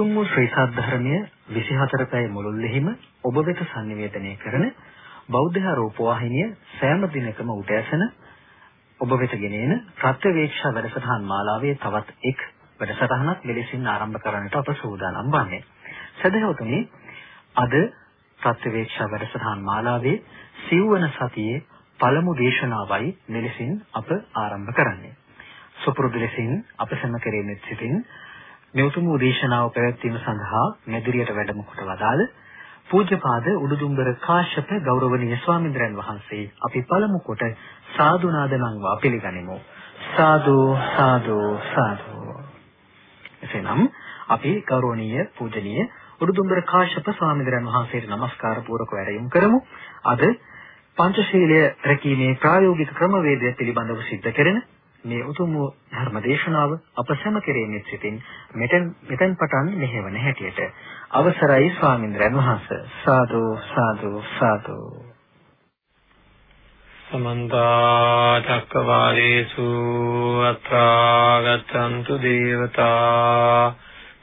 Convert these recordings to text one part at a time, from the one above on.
උතුම් වූ ශ්‍රී සද්ධර්මය 24 පැය මුළුල්ලෙහිම ඔබ වෙත sannivedanaya කරන බෞද්ධ රූපවාහිනිය සෑම දිනකම උදෑසන ඔබ වෙත ගෙනෙන ප්‍රත්‍යවේක්ෂා වැඩසටහන් මාලාවේ තවත් එක් වැඩසටහනක් මෙලෙසින් ආරම්භ කරන්නට අප සූදානම් වන්නේ. සදහවතුනි අද ප්‍රත්‍යවේක්ෂා වැඩසටහන් මාලාවේ සිව්වන සතියේ පළමු දේශනාවයි මෙලෙසින් අප ආරම්භ කරන්නේ. සුපුරුදු ලෙසින් අප සැම කෙරෙන්නේ සිටින් මෙතුම් දේශනාව පැවැත්වීම සඳහා මෙදිරියට වැඩම කොට වදාළ පූජ්‍යපාද උඩුදුම්බර කාශ්‍යප ගෞරවනීය ස්වාමීන්ද්‍රයන් වහන්සේ අපි පළමු කොට සාදු නාදනම්වා පිළිගනිමු. සාදු සාදු සාදු. එසේනම් අපි ගෞරවනීය පූජනීය උඩුදුම්බර කාශ්‍යප ස්වාමීන්ද්‍රයන් වහන්සේට নমස්කාර පූර්වක වැඩයුම් කරමු. අද පංචශීලය රැකීමේ ප්‍රායෝගික ක්‍රමවේදය පිළිබඳව සිද්ධ කෙරෙන මේ උතුම් ධර්ම දේශනාව අප සැම කෙරෙන්නේ සිටින් මෙතෙන් මෙතෙන් පටන් මෙහෙවන හැටියට. අවසරයි ස්වාමින්ද්‍රයන් වහන්සේ. සාදු සාදු සාදු. සමන්ත චක්කවාලේසු අත්‍රා ගච්ඡන්තු දේවතා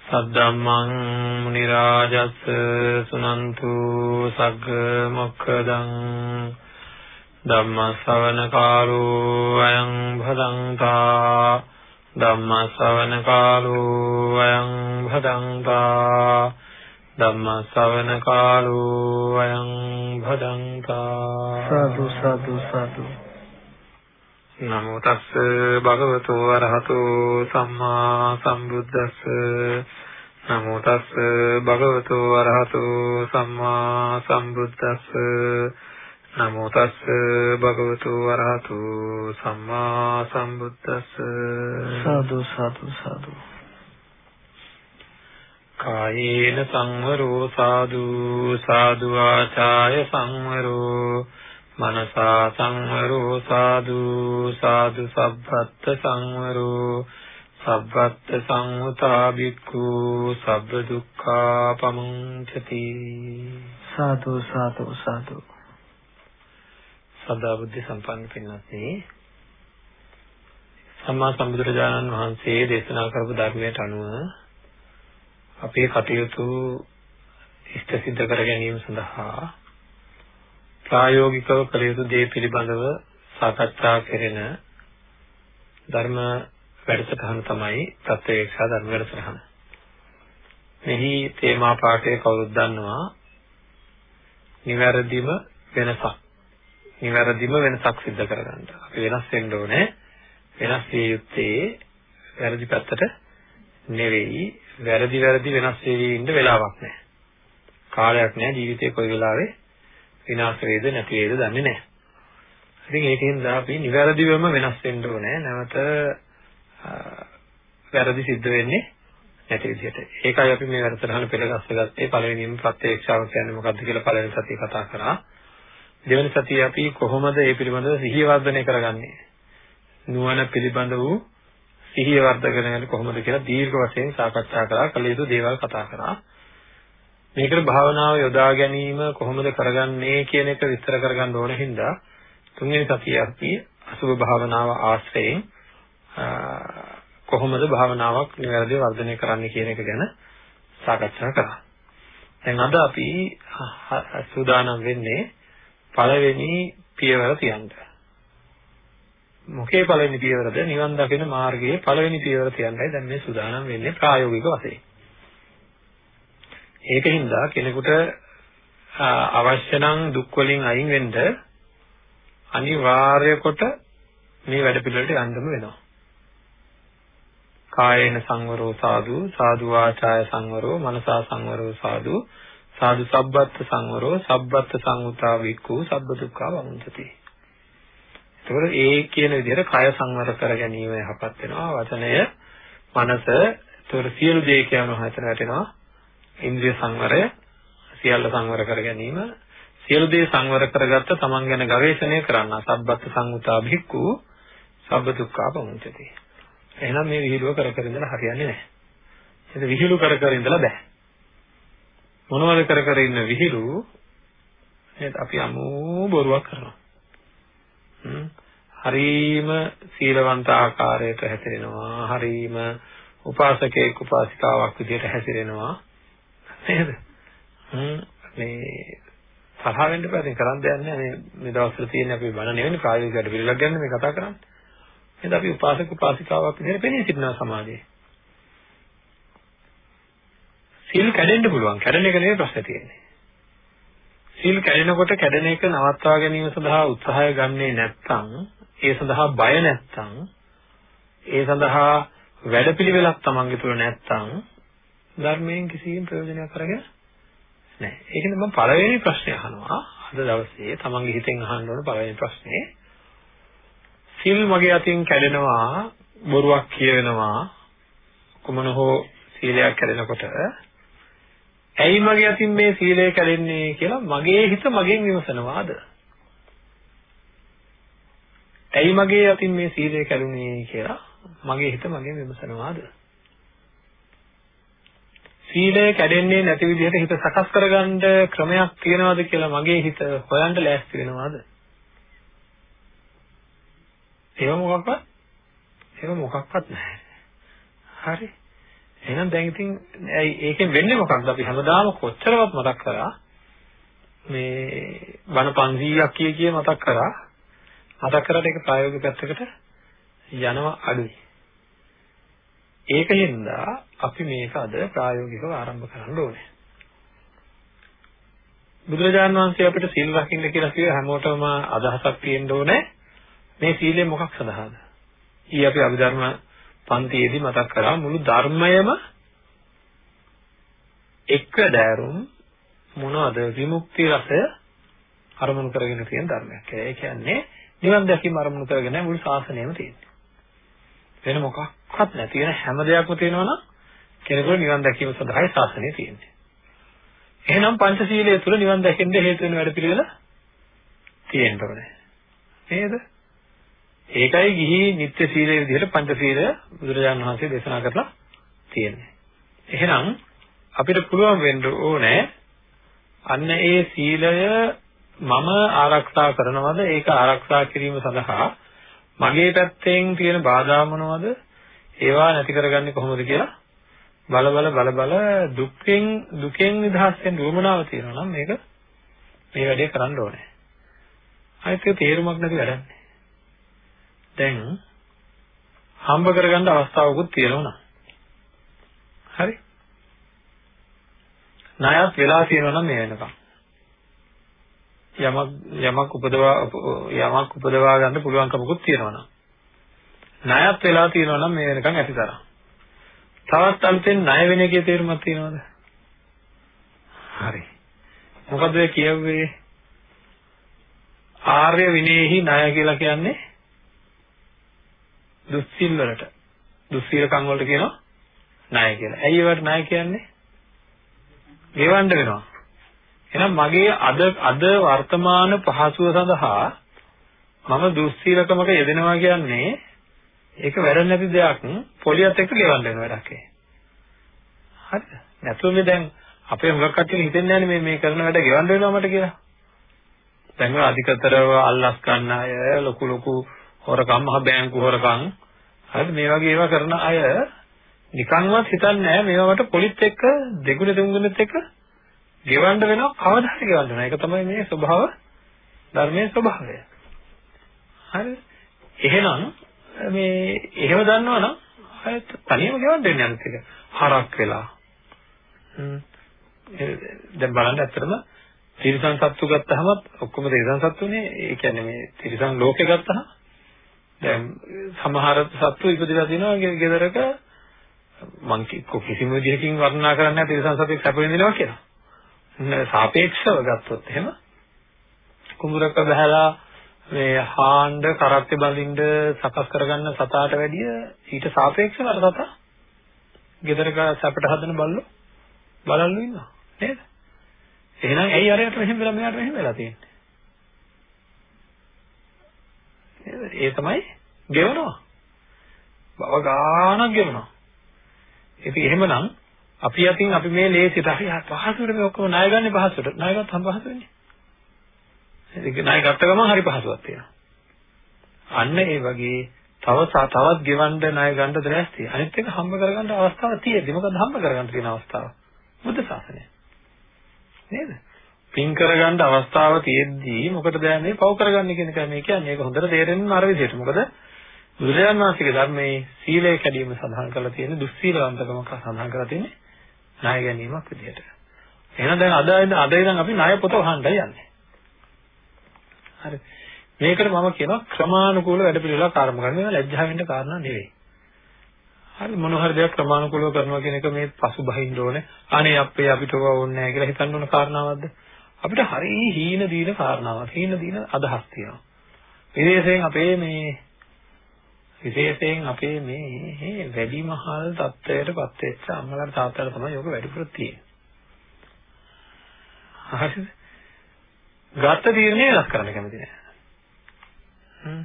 සද්දම්මං මුනි රාජස් සුනන්තු සග්ග මොක්ඛදං ධම්ම ශ්‍රවණ කාලෝ අයං භදංතා ධම්ම ශ්‍රවණ කාලෝ අයං භදංතා ධම්ම ශ්‍රවණ කාලෝ අයං භදංතා සාදු සාදු සාදු. නමෝ තස්ස භගවතු වරහතෝ සම්මා සම්බුද්දස්ස. නමෝ තස්ස භගවතු වරහතෝ සම්මා සම්බුද්දස්ස නමෝ තස්ස භගවතු වරහතෝ සම්මා සම්බුද්දස්ස. සාදු සාදු සාදු. කායේන සංවරෝ සාදු සාදු ආචාය සංවරෝ. මනසා සංවරෝ සාදු සාදු සබ්බත් සංවරෝ. සබ්බත් සංඋතා බික්ඛු සබ්බ දුක්ඛා පමුංචති. සාදු සාදු සාදු සදා බුද්ධ සම්පන්න පින්වත්නි සම්මා සම්බුදුරජාණන් වහන්සේ දේශනා කරපු ධර්මයට අනුව අපේ කටයුතු ඉෂ්ට සිද්ධ කර ගැනීම සඳහා ප්‍රායෝගිකව කළ යුතු දේ පිළිබඳව සාකච්ඡා කෙරෙන ධර්ම වැඩසටහන තමයි ප්‍රත්‍යක්ෂ ධර්ම වැඩසටහන. මෙහි තේමා පාඩය කවුරුද දන්නවා? නිවැරදිම වෙනසක්. නිවැරදිම වෙනසක් සිද්ධ කරගන්න. අපි වෙනස් වෙන්න ඕනේ. වෙනස් විය යුත්තේ වැරදි පැත්තට නෙවෙයි. වැරදි වැරදි වෙනස් වෙවි ඉන්න වෙලාවක් නැහැ. කාලයක් නැහැ ජීවිතේ කොයි වෙලාවෙ විනාශ වේද නැති වේද දන්නේ නැහැ. ඉතින් ඒකෙන් දා අපි නිවැරදිවම වෙනස් වෙන්න ඕනේ. නැවත වැරදි සිද්ධ වෙන්නේ නැති විදිහට. ඒකයි අපි මේ වැඩසටහන පෙළගස්සගත්තේ පළවෙනිම ප්‍රත්‍යක්ෂාව කියන්නේ මොකක්ද කියලා පළවෙනි සතියේ කතා කරා. දෙවෙනි සතියේ අපි කොහොමද මේ පිළිබඳව සිහිය වර්ධනය කරගන්නේ? නුවණ පිළිබඳ වූ සිහිය වර්ධනය කරගන්නේ කොහොමද කියලා දීර්ඝ වශයෙන් සාකච්ඡා කරා. කළ යුතු දේවල් කතා කරා. මේකට භාවනාව යොදා ගැනීම කොහොමද කරගන්නේ කියන එක විස්තර කරගන්න ඕන හින්දා තුන්වෙනි සතියේ අපි අසුභ භාවනාව ආශ්‍රයෙන් කොහොමද භාවනාවක් නිවැරදිව වර්ධනය කරන්නේ කියන එක ගැන සාකච්ඡා කරා. දැන් අද අපි සූදානම් වෙන්නේ පළවෙනි පියවර තියන්න. මොකේ පළවෙනි පියවරද? නිවන් දකින මාර්ගයේ පළවෙනි පියවර තියන්නයි දැන් මේ සූදානම් වෙන්නේ ප්‍රායෝගික වශයෙන්. ඒකින්ද කෙනෙකුට අවශ්‍ය නම් දුක් වලින් අයින් වෙන්න අනිවාර්ය කොට මේ වැඩ පිළිවෙලට යන්නම වෙනවා. කායේන සංවරෝ සාදු සාදු වාචාය සංවරෝ මනසා සංවරෝ සාදු සාදු සබ්බත් සංවරෝ සබ්බත් සංඋතා වික්ඛු සබ්බ දුක්ඛා වමුංචති. ඒතකොට ඒ කියන විදිහට කය සංවර කර ගැනීම යහපත් වෙනවා. වචනය මනස. ඒතකොට සියලු දේ කියනවා හිතන වැටෙනවා ඉන්ද්‍රිය සංවරය සියල්ල සංවර කර ගැනීම. සියලු දේ සංවර කරගත්ත තමන් ගැන ගවේෂණය කරන්න. සබ්බත් සංඋතා භික්ඛු සබ්බ දුක්ඛා පමුංචති එහෙනම් මේ විහිළුව කර කර ඉඳලා හරියන්නේ නැහැ. ඒක විහිළු කර කර ඉඳලා බෑ. මොනවද කර කර ඉන්න විහිළු නේද අපි අමු බොරුවක් කරනවා හ්ම් හරීම සීලවන්ත ආකාරයට හැසිරෙනවා. හරීම උපාසකයෙක් උපාසිකාවක් විදිහට හැසිරෙනවා. නේද? හ්ම් මේ තරහ වෙන්න බෑ ඉතින් කරන්න දෙයක් නෑ මේ මේ දවස්වල තියෙන අපි බණ නෙවෙයි ප්‍රායෝගිකවට පිළිලක් ගන්න මේ කතා කරන්නේ. එහෙනම් අපි උපාසක උපාසිකාවක් විදිහට පෙනී සිටිනවා සමාජයේ. සීල් කැඩෙන්න පුළුවන්. කැඩෙන එක නෙවෙයි ප්‍රශ්නේ තියෙන්නේ. සීල් කැඩෙනකොට කැඩෙන එක නවත්වා ගැනීම සඳහා උත්සාහය ගන්නේ නැත්නම් ඒ සඳහා බය නැත්නම් ඒ සඳහා වැඩපිළිවෙලක් තමන්ගේ තුල නැත්නම් ධර්මයෙන් කිසිම ප්‍රයෝජනයක් අරගෙන නැහැ. ඒකෙන් මම පළවෙනි ප්‍රශ්නේ අහනවා. අද දවසේ තමන්ගේ හිතෙන් අහන්න ඕන පළවෙනි ප්‍රශ්නේ. සිල් මගේ අතින් කැඩෙනවා, බොරුවක් කියවෙනවා, කුමන හෝ සීලයක් කැඩෙනකොට ඇයි මගේ අතින් මේ සීලය කැඩෙන්නේ කියලා මගේ හිත මගෙන් විමසනවාද? ඇයි මගේ අතින් මේ සීලය කැඩුනේ කියලා මගේ හිත මගෙන් විමසනවාද? සීලය කැඩෙන්නේ නැති විදිහට හිත සකස් කරගන්න ක්‍රමයක් තියනවාද කියලා මගේ හිත හොයන්න ලෑස්ති වෙනවාද? ඒව මොකක්වත් ඒව මොකක්වත් නැහැ. හරි. එහෙනම් දැන් ඉතින් ඇයි ඒකෙන් වෙන්නේ මොකක්ද අපි හැමදාම කොච්චරවත් මතක් කරා. මේ බණ 500ක් කිය කිය මතක් කරා. මතක් කරාට ඒක ප්‍රායෝගික පැත්තකට යනවා අඩුයි. ඒකින්ද අපි මේක අද ප්‍රායෝගිකව ආරම්භ කරන්න ඕනේ. බුදුරජාණන් වහන්සේ අපිට සීල් රකින්න කියලා කිව්ව හැමෝටම අදහසක් තියෙන්න ඕනේ. මේ සීලය මොකක් සඳහාද? ඊ අපි අභිධර්ම පන්තියේදී මතක් කරා මුළු ධර්මයම එක දෑරුම් මොනවද විමුක්ති රසය අරමුණු කරගෙන තියෙන ධර්මයක්. ඒ කියන්නේ නිවන් දැකීම අරමුණු කරගෙන මුළු ශාසනයම තියෙන්නේ. වෙන මොකක්වත් නැති වෙන හැම දෙයක්ම තියෙනවා නම් කෙනෙකුට නිවන් දැකීම සඳහායි ශාසනය තියෙන්නේ. එහෙනම් පංචශීලය තුල නිවන් දැකෙන්න හේතු වෙන වැඩ පිළිවෙල තියෙන්න ඕනේ. නේද? ඒකයි ගිහි නිත්‍ය සීලයේ විදිහට පංචශීලය බුදුරජාණන් වහන්සේ දේශනා කරලා තියෙන්නේ. එහෙනම් අපිට පුළුවන් වෙන්න ඕනේ අන්න ඒ සීලය මම ආරක්ෂා කරනවද ඒක ආරක්ෂා කිරීම සඳහා මගේ පැත්තෙන් තියෙන බාධා මොනවද ඒවා නැති කරගන්නේ කොහොමද කියලා බල බල බල බල දුක්ෙන් දුකෙන් නිදහස් වෙන්න උවමනාව තියෙනවා නම් මේක මේ වැඩේ කරන්න ඕනේ. අනිත් ඒක තේරුමක් නැති වැඩක්. දැන් හම්බ කරගන්න අවස්ථාවකුත් තියෙනවා හරි. ණයත් වෙලා තියෙනවා නම් මේ වෙනකම්. යමක් යමක් උපදවා යමක් උපදවා ගන්න පුළුවන්කමකුත් තියෙනවා නම් ණයත් වෙලා තියෙනවා නම් මේ වෙනකම් ඇතිතරම් තවත් අලුතෙන් ණය වෙන එකේ තේරුමක් තියෙනවද? හරි. මොකද ඔය කියුවේ ආර්ය විනේහි ණය කියලා කියන්නේ දුස්සීල් වලට දුස්සීලකම් වලට කියනවා ණය කියලා. ඇයි ඒවට ණය කියන්නේ? ගෙවන්න වෙනවා. එහෙනම් මගේ අද අද වර්තමාන පහසුව සඳහා මම දුස්සීලකමක යෙදෙනවා කියන්නේ ඒක වැරදි නැති දෙයක් පොලියත් එක්ක ගෙවන්න වෙන වැඩක් ඒ. හරිද? නැතුව මේ දැන් අපේ හුඟක් කට්ටිය හිතන්නේ නැහැ මේ මේ කරන වැඩ ගෙවන්න වෙනවා මට කියලා. දැන් ඔය අධිකතරව අල්ලස් ගන්න අය ලොකු ලොකු හොරකම් මහ බැංකු හොරකම් හරි මේ වගේ ඒවා කරන අය නිකන්වත් හිතන්නේ නැහැ මේවා මට පොලිත් එක්ක දෙගුණ තුන්ගුණෙත් එක්ක ගෙවන්න වෙනවා කවදා හරි ගෙවන්න වෙනවා. ඒක තමයි මේ ස්වභාව ධර්මයේ ස්වභාවය. හරි. එහෙනම් මේ එහෙම දන්නවනම් අයත් තනියම ගෙවන්න වෙන්නේ අනිත් එක. හරක් වෙලා. හ්ම්. දැන් බලන්න ඇත්තටම තිරිසන් සත්තු ගත්තහම ඔක්කොම තිරිසන් සත්තුනේ. ඒ කියන්නේ මේ තිරිසන් ලෝකේ ගත්තහම දැන් සමහර සත්තු ඉපදලා තිනවා ගෙදරක මං කිසිම විදිහකින් වර්ණනා කරන්නේ නැහැ තිරසන් සතෙක් සැප විඳිනවා කියලා. සාපේක්ෂව ගත්තොත් එහෙම කුඹරක බහැලා මේ හාණ්ඩ කරත්තේ බඳින්න සකස් කරගන්න සතාට වැඩිය ඊට සාපේක්ෂව අර සතා ගෙදරක සැපට හදන බල්ලෝ බලල්ලු ඉන්නවා නේද? එහෙනම් ඇයි අරයට මෙහෙම වෙලා මෙයාට මෙහෙම වෙලා තියෙන්නේ? ඒ තමයි ගෙවනවා. බව ගානක් ගෙවනවා. ඉතින් එහෙමනම් අපි අතින් අපි මේ ලේසියට අපි පහසුවට මේ ඔක්කොම ණය ගන්න පහසුවට ණය ගත්තම පහසු වෙන්නේ. ඒක ණය ගත්ත ගමන් හරි පහසුවක් තියෙනවා. අන්න ඒ වගේ තව තවත් ගෙවන්න ණය ගන්නද නැස්ති. අනිත් එක හම්බ කරගන්න අවස්ථාවක් තියෙද්දි මොකද හම්බ කරගන්න තියෙන අවස්ථාව? බුද්ධ ශාසනය. නේද? පින් කරගන්න අවස්ථාව තියෙද්දි මොකටද මේ පව් කරගන්න කියන එක මේ කියන්නේ. ඒක හොඳට තේරෙන්න අර විදිහට. මොකද බුදුරජාණන් වහන්සේගේ ධර්මයේ සීලය කැඩීම සඳහන් කරලා තියෙන දුස්සීලවන්තකම සඳහන් කරලා තියෙන්නේ ණය ගැනීමක් විදිහට. එහෙනම් දැන් අද අද ඉඳන් අපි ණය පොත වහන්නයි යන්නේ. හරි. මේකට මම කියනවා ක්‍රමානුකූල වැඩ පිළිවෙලක් ආරම්භ කරන්න. මේවා ලැජ්ජා වෙන්න කාරණා නෙවෙයි. හරි මොන හරි දෙයක් ක්‍රමානුකූලව කරනවා කියන එක මේ පසුබහින්න ඕනේ. අනේ අපේ අපිට ඕනේ නැහැ කියලා හිතන්න ඕන කාරණාවක්ද? අපිට හරි හීන දීන කාරණාවක්. හීන දීන අදහස් තියෙනවා. විශේෂයෙන් අපේ මේ විශේෂයෙන් අපේ මේ වැඩිමහල් තත්ත්වයටපත් වෙච්ච අම්මලාට තාත්තලාට තමයි යෝග වැඩිපුර තියෙන්නේ. හරිද? ගත තීරණය වෙනස් කරන්න කැමති නෑ. හ්ම්.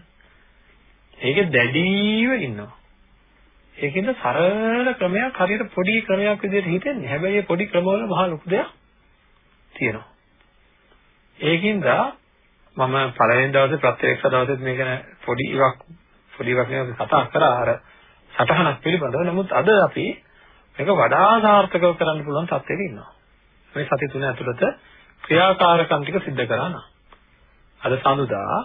ඒකේ දැඩීව ඉන්නවා. ඒකින්ද සරල ක්‍රමයක් හරියට පොඩි ක්‍රමයක් විදිහට හිතෙන්නේ. හැබැයි මේ පොඩි ක්‍රමවල මහා ලොකු දෙයක් තියෙනවා. ඒකින්ද මම පළවෙනි දවසේ ප්‍රත්‍යක්ෂ දවසෙත් මේක පොඩි ඉවක් පොඩි ඉවක් නේ කතා කරා අර සටහනක් පිළිබඳව. නමුත් අද අපි මේක වඩා සාර්ථකව කරන්න පුළුවන් තත්ත්වෙක ඉන්නවා. මේ සති තුන ඇතුළත ක්‍රියාකාරකම් ටික සිද්ධ කරා නම් අද සඳුදා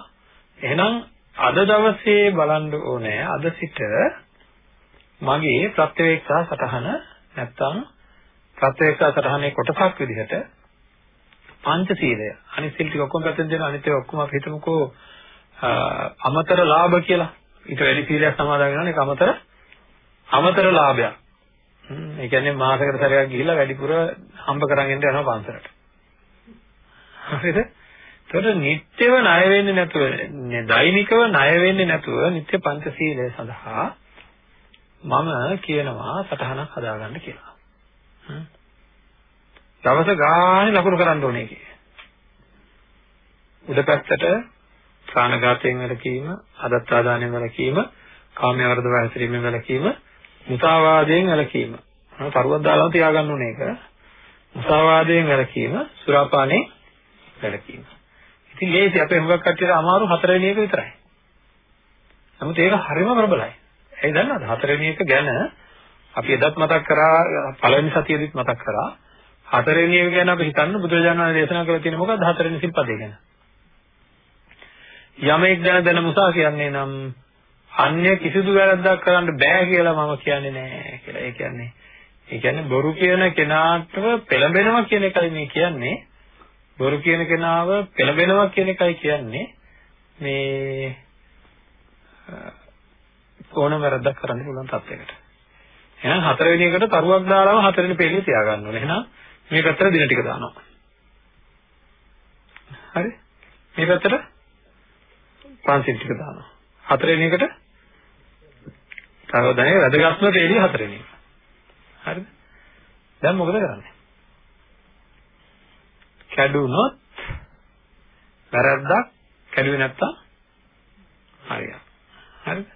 එහෙනම් අද දවසේ බලන්න ඕනේ අද සිට මගේ ප්‍රත්‍යවේක්ෂා සටහන නැත්තම් ප්‍රත්‍යවේක්ෂා සටහනේ කොටසක් විදිහට පංචශීලය අනිත් සීල් ටික ඔක්කොම පැත්තෙන් දෙන අනිත් ඒවා ඔක්කොම අපි හිතමුකෝ අමතර ලාභ කියලා ඊට වැඩි සීලයක් සමාදන් වෙනවා ඒක අමතර අමතර ලාභයක්. ඒ කියන්නේ මාසයකට සැරයක් ගිහිල්ලා වැඩිපුර හම්බ කරන් එන්න යනවා පන්සලට. හරිද? ඒතකොට නිත්‍යව ණය වෙන්නේ නැතුව දෛනිකව ණය වෙන්නේ නැතුව නිත්‍ය පංචශීලය සඳහා මම කියනවා සටහනක් හදාගන්න කියලා. දවස ගානේ ලකුණු කරන්න ඕනේ කියේ. උඩ පැත්තට ප්‍රාණඝාතයෙන් වැළකීම, අදත්තාදානයෙන් වැළකීම, කාමයේ වර්ධව හැසිරීමෙන් වැළකීම, මුසාවාදයෙන් වැළකීම. තරුවක් දාලා තියාගන්න ඕනේ ඒක. මුසාවාදයෙන් වැළකීම, සුරාපානයෙන් වැළකීම. ඉතින් ලේසි අපේ හුඟක් කට්ටියට අමාරු හතරවෙනි එක විතරයි. නමුත් ඒක හරිම ප්‍රබලයි. ඇයි දන්නවද? හතරවෙනි එක ගැන අපි එදත් මතක් කරා පළවෙනි සතියේදීත් මතක් කරා. හතරවෙනි එක ගැන අපි හිතන්න බුදුරජාණන් වහන්සේ දේශනා කරලා තියෙන මොකක්ද හතරවෙනි සිල්පදේ ගැන? යමෙක් ගැන දැන මුසා කියන්නේ නම් අන්‍ය කිසිදු වැරද්දක් කරන්න බෑ කියලා මම කියන්නේ නෑ කියලා. ඒ කියන්නේ ඒ කියන්නේ බොරු කියන කෙනාටව පෙළඹෙනවා කියන එකයි මේ කියන්නේ. බොරු කියන කෙනාව පෙළඹෙනවා කියන එකයි කියන්නේ මේ ඕනම වැරද්දක් කරන්න පුළුවන් තත්යකට. එහෙනම් හතරවෙනි එකට තරුවක් දාලාම හතරවෙනි පේළිය තියාගන්න ඕනේ. එහෙනම් මේ පැත්තට දින ටික දානවා. හරි? මේ පැත්තට පන්සිල් ටික දානවා. හතරවෙනි එකට තව දැනේ වැදගත්ම පේළිය හතරවෙනි එක. හරිද? දැන් මොකද කරන්නේ? කැඩුනොත් වැරද්දක් කැඩුවේ නැත්තම් හරියට. හරිද?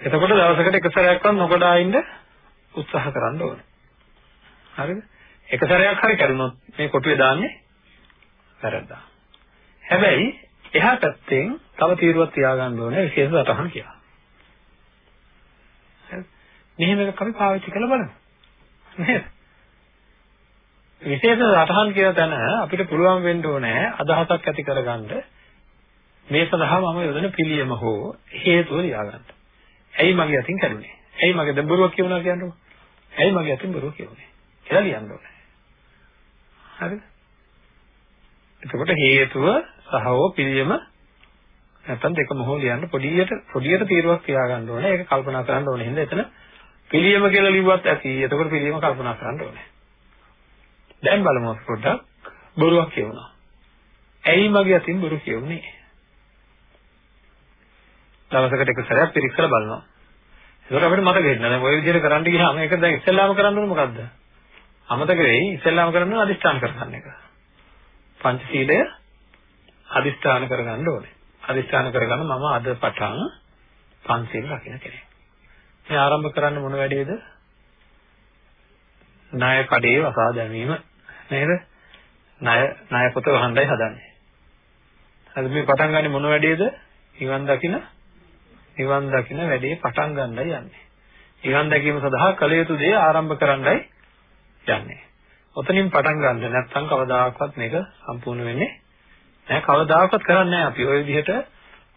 එතකොට දවසකට එක සැරයක්වත් නොකඩා ඉන්න උත්සාහ කරන්න ඕනේ. හරිද? එක සැරයක් හරි කරුණොත් මේ කොටුවේ දාන්නේ වැරද්දා. හැබැයි එහා පැත්තෙන් තව තීරුවක් තියාගන්න ඕනේ විශේෂ සටහන් කියලා. හරි? මෙහෙම එකක් අපි පාවිච්චි කරලා බලමු. නේද? විශේෂ සටහන් කියන තැන අපිට පුළුවන් වෙන්න ඕනේ අදහසක් ඇති කරගන්න මේ සඳහා මම යොදන පිළියම හෝ හේතුව ලියාගන්න. ඇයි මගේ අතින් කරුනේ? ඇයි මගේ දැන් බොරුවක් කියනවා කියන්නේ? ඇයි මගේ අතින් බොරුව කියුනේ? කියලා ලියන්න ඕනේ. හරිද? එතකොට හේතුව සහව පිළියම නැත්තම් දෙකම හෝ ලියන්න පොඩියට පොඩියට තීරුවක් තියාගන්න ඕනේ. ඒක කල්පනා කරන්න ඕනේ. හින්දා එතන පිළියම කියලා ලිව්වත් ඇති. එතකොට පිළියම කල්පනා කරන්න ඕනේ. දැන් බලමු පොඩ්ඩක් බොරුවක් කියුණා. ඇයි මගේ අතින් බොරු කියුනේ? දවසකට එක සැරයක් පිරික්සලා බලනවා. ඒකට අපිට මතක හිටින්න. දැන් ওই විදිහට කරන්න ගියාම ඒක දැන් ඉස්සෙල්ලාම කරන්න ඕනේ මොකද්ද? අමතක වෙයි. ඉස්සෙල්ලාම කරන්න ඕනේ අදිස්ථාන කරගන්න එක. පංචශීලය අදිස්ථාන කරගන්න ඕනේ. අදිස්ථාන කරගන්න මම අද පටන් පංචශීල රකින්න කෙනෙක්. මේ ආරම්භ කරන්න මොන වැඩේද? ණය කඩේ වසා දැමීම නේද? ණය ණය පොත වහන්නයි හදන්නේ. හරි මේ පටන් ගන්නේ මොන වැඩේද? නිවන් දකින්න නිවන් දකින්න වැඩේ පටන් ගන්නයි යන්නේ. නිවන් දැකීම සඳහා කළ යුතු දේ ආරම්භ කරන්නයි යන්නේ. ඔතනින් පටන් ගන්න නැත්නම් කවදාකවත් මේක සම්පූර්ණ වෙන්නේ නැහැ. කවදාකවත් කරන්නේ නැහැ අපි. ওই විදිහට